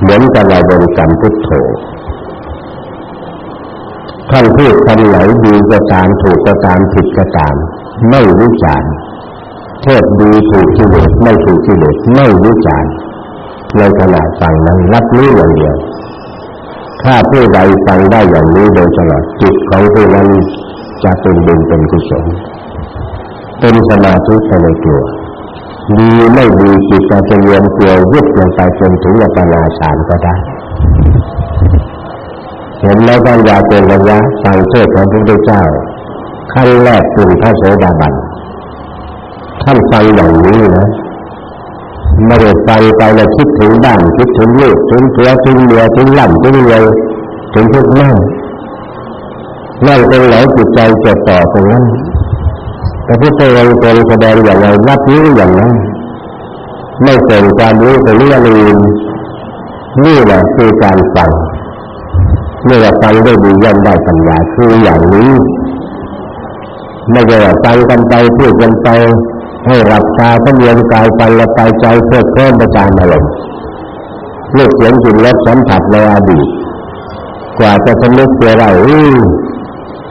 เหมือนกับเราบริกรรมพุทโธท่านพูดคำไหนดีก็ตามถูกก็ตามผิดก็ตาม ไม่วิจารณ์เทศดีถูกที่เด็ดไม่ถูกที่เด็ดไม่วิจารณ์ ในขณะฟังนั้นรับรู้อย่างเดียว ถ้าผู้ใดฟังได้อย่างนี้โดยตลอดจิตของผู้นั้นจะเป็นบุญเป็นกุศลเป็นสมาธิภายในตัวดีไม่ดีจิตจะเรียนตัวยึดลงไปจนถึงอัปนาฌานก็ได้เห็นแล้วท่านยาเป็นระยะฟังเทศของพระพุทธเจ้า ขั้นแรกเป็นพระโสดาบันท่านฟังอย่างนี้นะ ไม่ได้ฟังไปแล้วคิดถึงบ้านคิดถึงลูกถึงผัวถึงเมียถึงหล่ำถึงเมียถึงทุกแม่นั่งตรงไหนจิตใจจะต่อตรงนั้นพระพุทธองค์ทรงแสดงอย่างไรรับรู้อย่างนั้นไม่เส่งความรู้ไปเรื่องอื่นนี่แหละคือการฟังเมื่อฟังได้ดีย่อมได้ปัญญาคืออย่างนี้ ไม่ใช่ว่าฟังกันไปพูดกันไป ให้รับตาก็เรียนกายฟังและกายใจเพื่อเพิ่มประจานอารมณ์ลูกเสียงจินรสสัมผัสในอดีตกว่าจะสำนึกตัวเราอือ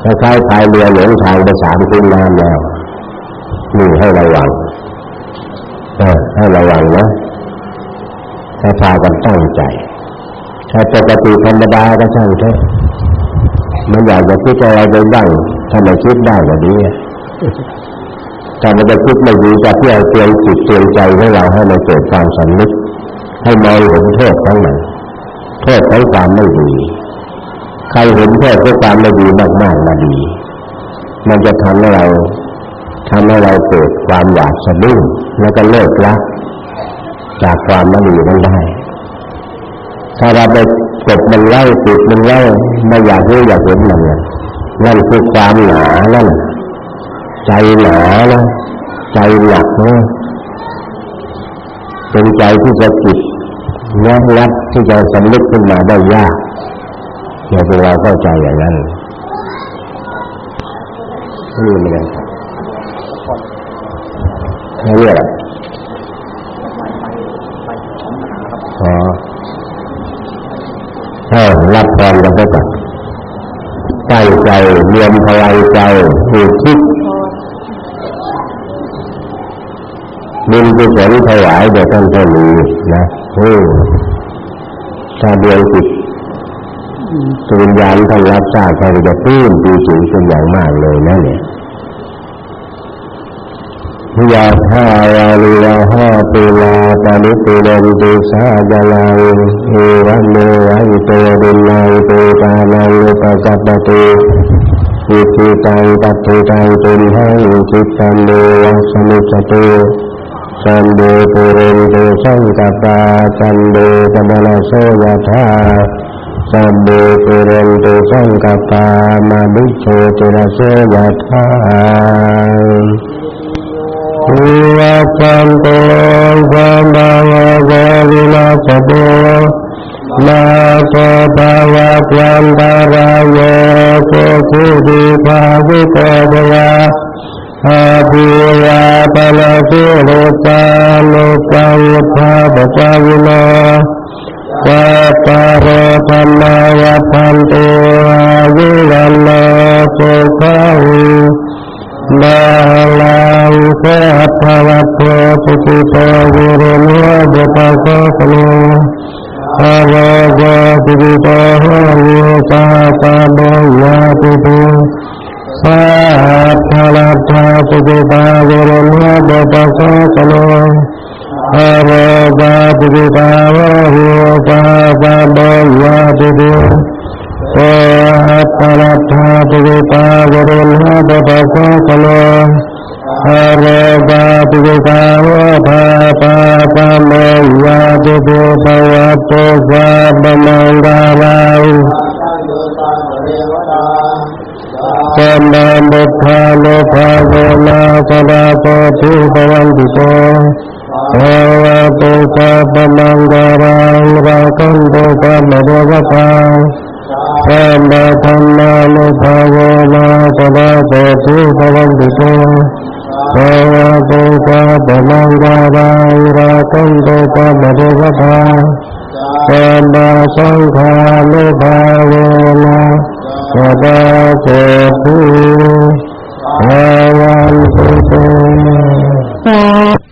คล้ายๆพายเรือหลงทางไปสามคืนน้ำแล้วนี่ให้ระวังเออให้ระวังนะถ้าพากันตั้งใจถ้าปกติธรรมดาก็ช่างเถอะมันอยากจะคิดอะไรไปบ้างถ้าไม่คิดได้ก็ดี ถ้ามันจะคิดไม่ดีจะเพื่อเตือนจิตเตือนใจให้เราให้มันเกิดความสำนึกให้มองเห็นโทษของมันโทษของความไม่ดีใครเห็นโทษของความไม่ดีมากๆมาดี มันจะทำให้เราทำให้เราเกิดความอยากสะดุ้งแล้วก็เลิกละจากความไม่ดีนั้นได้ ถ้าเราไปกดมันไล่ปิดมันไล่ไม่อยากรู้อยากเห็นมันนั่นคือความหนานั่น ใจหนานะใจหนักนะเป็นใจที่จะจิตงัดงัดที่จะสำนึกขึ้นมาได้ยากเดี๋ยวพวกเราเข้าใจอย่างนั้นนี่ไม่ได้ไม่เรียกอ๋อเออรับพรกันไปก่อนตั้งใจเรียพลังใจอุทิศ บุญกุศลถวายเดี๋ยวท่านจะมีนะโอ้ถ้าเดือนจิตสุญญาณท่านรับทราบเขานจะตื้นดีสูงเป็นอย่างมากเลยนะเนี่ยยาธาวาลิยาหาปิลาปานิปิเรนติสาจาลังเอวะเมวะอิโตดินังเตตานังอุปสัปปติอิทิตังปัตติตังตุนหังจิตตังเดวะสมิจตุ สันเดปุเรนเตสังกปาสันเดกบาลโสยะธาสันเดปุเรนเตสังกปามาบิโชติระโสยะธาวัจันโตสัมบาวะวะวินาสโตนาโสภาวะยันตารายโยโกสุติภาวิโกภวะ อาภิยาปนาสุโลกาโลกาวุฒาปจาวิโนวัตตาโรธรรมาวะพันตุอายุวันโลสุขังลาลังเทพวัตโตปุติโตวิรุณโยบุตโสสโนอาโรโกปุติโตหะลิสาตาโมยาติโตสัพพะลัทธาปุติตาวิรุณโยบุตโสสโนอาโรโกปุติตาวะหิสาตาโมยาติโตโอปะรัต សាថាឡាថាពុទ្ធបាវរលបបសាកលោអរបាពុទ្ធបាវរបាបាបវាពុទ្ធសាថាឡាថាពុទ្ធបាវរលបបសាកលោអរបាពុទ្ធបាវបាបាបាបវាពុទ្ធបវតោវាបមង្ការាយ นาสดาโตทิปวันติโตภว